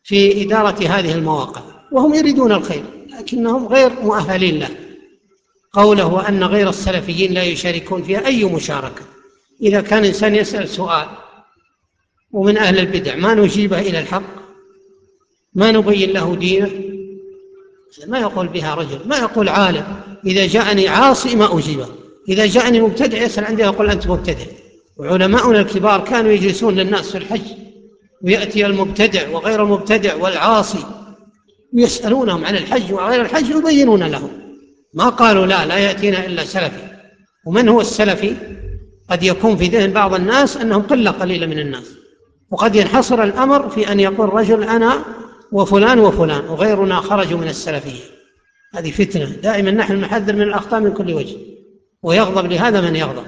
[SPEAKER 1] في إدارة هذه المواقع؟ وهم يريدون الخير. لكنهم غير مؤهلين له. قوله أن غير السلفيين لا يشاركون فيها أي مشاركة؟ إذا كان إنسان يسأل سؤال ومن أهل البدع ما نجيبه إلى الحق؟ ما نبين له دينه؟ ما يقول بها رجل ما يقول عالم. إذا جاءني عاصي ما أجيبه. إذا جاءني مبتدع يسأل عندي أقول أنت مبتدع. وعلماؤنا الكبار كانوا يجلسون للناس في الحج ويأتي المبتدع وغير المبتدع والعاصي. ويسألونهم عن الحج وغير الحج يبينون لهم. ما قالوا لا لا يأتينا إلا سلفي. ومن هو السلفي؟ قد يكون في ذهن بعض الناس أنهم قلة قليلة من الناس. وقد ينحصر الأمر في أن يقول رجل أنا وفلان وفلان وغيرنا خرجوا من السلفية. هذه فتنة. دائما نحن نحذر من الأخطاء من كل وجه. ويغضب لهذا من يغضب.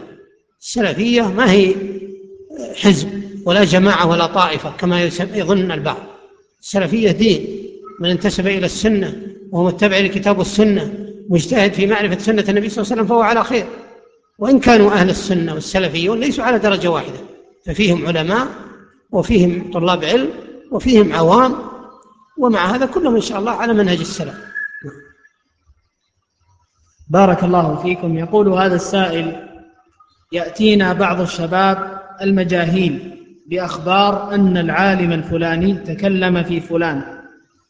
[SPEAKER 1] السلفية ما هي حزب ولا جماعة ولا طائفة كما يظن البعض. السلفية دين. من انتسب إلى السنة وهو متبع لكتاب السنة مجتهد في معرفة سنة النبي صلى الله عليه وسلم فهو على خير. وإن كانوا أهل السنة والسلفيون ليسوا على درجة واحدة ففيهم علماء وفيهم طلاب علم وفيهم عوام ومع هذا كلهم إن شاء الله على منهج السلف.
[SPEAKER 2] بارك الله فيكم. يقول هذا السائل يأتينا بعض الشباب المجاهيل بأخبار أن العالم الفلاني تكلم في فلان.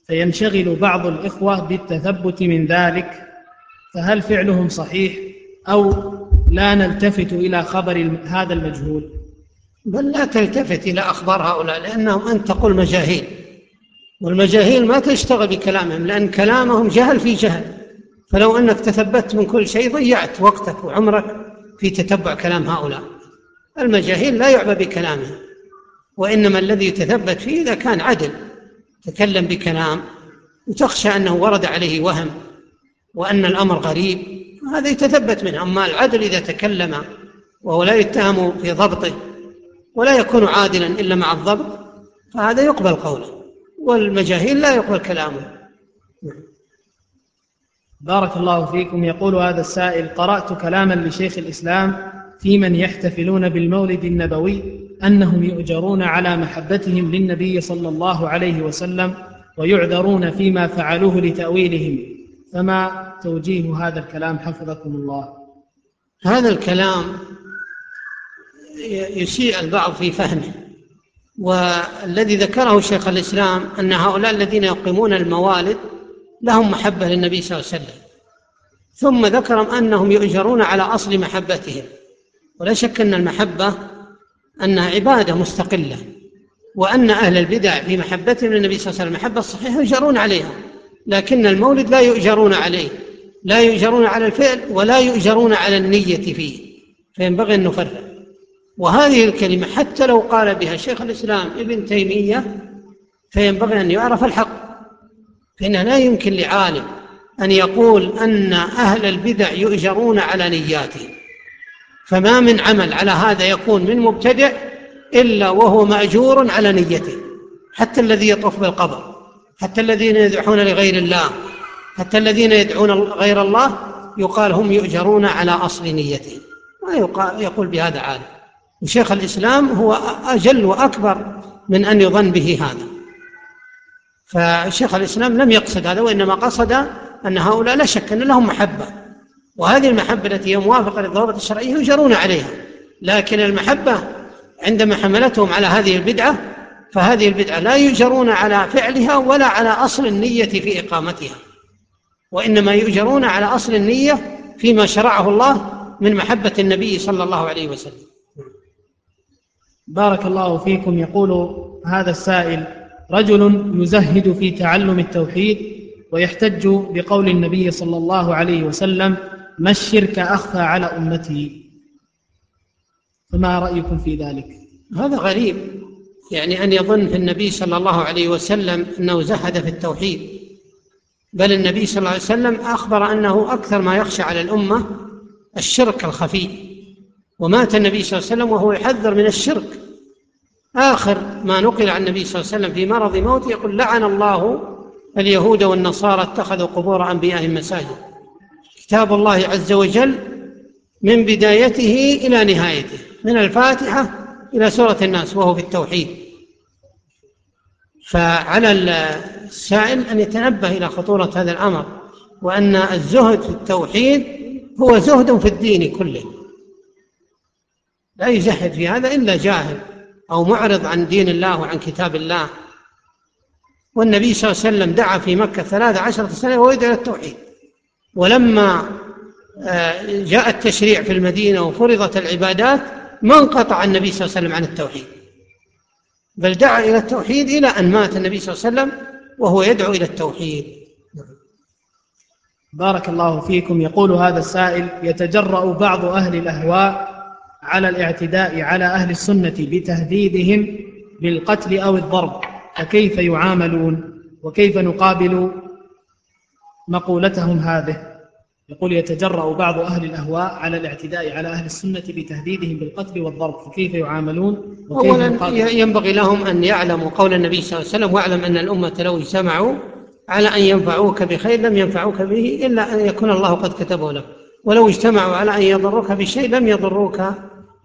[SPEAKER 2] فينشغل بعض الإخوة بالتثبت من ذلك فهل فعلهم صحيح أو لا نلتفت إلى خبر هذا المجهول؟
[SPEAKER 1] بل لا تلتفت إلى أخبار هؤلاء لأنهم أنت تقول مجاهيل والمجاهيل ما تشتغل بكلامهم لأن كلامهم جهل في جهل. فلو أنك تثبت من كل شيء ضيعت وقتك وعمرك في تتبع كلام هؤلاء. المجاهيل لا يعبى بكلامهم وإنما الذي يتثبت فيه إذا كان عدل. تكلم بكلام وتخشى أنه ورد عليه وهم وأن الأمر غريب هذا يتثبت منه أما العدل إذا تكلم وهو لا يتهم في ضبطه ولا يكون عادلا إلا مع الضبط فهذا يقبل قوله والمجاهيل لا يقبل كلامه.
[SPEAKER 2] بارك الله فيكم. يقول هذا السائل قرأت كلاما لشيخ الإسلام في من يحتفلون بالمولد النبوي؟ أنهم يؤجرون على محبتهم للنبي صلى الله عليه وسلم ويعذرون فيما فعلوه لتأويلهم. فما توجيه هذا الكلام؟ حفظكم الله.
[SPEAKER 1] هذا الكلام يسيء البعض في فهمه والذي ذكره شيخ الإسلام أن هؤلاء الذين يقيمون الموالد لهم محبة للنبي صلى الله عليه وسلم. ثم ذكر أنهم يؤجرون على أصل محبتهم. ولا شك أن المحبة أنها عبادة مستقلة وأن أهل البدع في محبتهم للنبي صلى الله عليه وسلم المحبة الصحيحة يؤجرون عليها لكن المولد لا يؤجرون عليه لا يؤجرون على الفعل ولا يؤجرون على النية فيه فينبغي أن نفرق. وهذه الكلمة حتى لو قال بها شيخ الإسلام ابن تيمية فينبغي أن يعرف الحق فإنه لا يمكن لعالم أن يقول أن أهل البدع يؤجرون على نياتهم فما من عمل على هذا يكون من مبتدع إلا وهو مأجور على نيته. حتى الذي يطوف بالقبر حتى الذين يدعون لغير الله حتى الذين يدعون غير الله يقال هم يؤجرون على أصل نيتهم ما يقول بهذا عالم. وشيخ الإسلام هو أجل وأكبر من أن يظن به هذا. فشيخ الإسلام لم يقصد هذا وإنما قصد أن هؤلاء لا شك أن لهم محبة. وهذه المحبة التي هي موافقة للضوابط الشرعية يجرون عليها. لكن المحبة عندما حملتهم على هذه البدعة فهذه البدعة لا يجرون على فعلها ولا على أصل النية في إقامتها. وإنما يؤجرون على أصل النية فيما شرعه الله من محبة النبي صلى الله عليه وسلم.
[SPEAKER 2] بارك الله فيكم. يقول هذا السائل رجل يزهد في تعلم التوحيد ويحتج بقول النبي صلى الله عليه وسلم ما الشرك أخفى على أمتي؟ فما رأيكم في ذلك؟
[SPEAKER 1] هذا غريب. يعني أن يظن في النبي صلى الله عليه وسلم أنه زهد في التوحيد. بل النبي صلى الله عليه وسلم أخبر أنه أكثر ما يخشى على الأمة الشرك الخفي. ومات النبي صلى الله عليه وسلم وهو يحذر من الشرك. آخر ما نقل عن النبي صلى الله عليه وسلم في مرض موته يقول لعن الله اليهود والنصارى اتخذوا قبور أنبيائهم مساجد. كتاب الله عز وجل من بدايته إلى نهايته من الفاتحة إلى سورة الناس وهو في التوحيد. فعلى السائل أن يتنبه إلى خطورة هذا الأمر وأن الزهد في التوحيد هو زهد في الدين كله. لا يزهد في هذا إلا جاهل أو معرض عن دين الله وعن كتاب الله. والنبي صلى الله عليه وسلم دعا في مكة ثلاث عشرة سنة إلى التوحيد. ولما آه، جاء التشريع في المدينة وفرضت العبادات ما انقطع النبي صلى الله عليه وسلم عن التوحيد. بل دعا إلى التوحيد إلى أن مات النبي صلى الله عليه وسلم وهو يدعو إلى التوحيد.
[SPEAKER 2] بارك الله فيكم. يقول هذا السائل يتجرأ بعض أهل الأهواء على الاعتداء على أهل السنة بتهديدهم بالقتل أو الضرب فكيف يعاملون وكيف نقابل مقولتهم هذه. يقول يتجرأ بعض أهل الأهواء على الاعتداء على أهل السنة بتهديدهم بالقتل والضرب فكيف يعاملون؟
[SPEAKER 1] وكيف أولا ينبغي لهم أن يعلموا قول النبي صلى الله عليه وسلم واعلم أن الأمة لو اجتمعوا على أن ينفعوك بخير لم ينفعوك به إلا أن يكون الله قد كتبه لك. ولو اجتمعوا على أن يضروك بشيء لم يضروك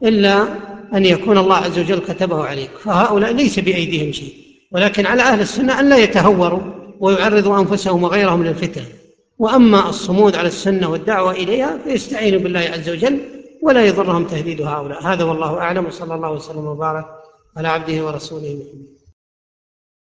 [SPEAKER 1] إلا أن يكون الله عز وجل كتبه عليك. فهؤلاء ليس بأيديهم شيء ولكن على أهل السنة أن لا يتهوروا. ويعرضوا أنفسهم وغيرهم للفتن. وأما الصمود على السنة والدعوة إليها فيستعينوا بالله عز وجل ولا يضرهم تهديد هؤلاء. هذا والله أعلم. وصلى الله وسلم وبارك على عبده ورسوله محمد.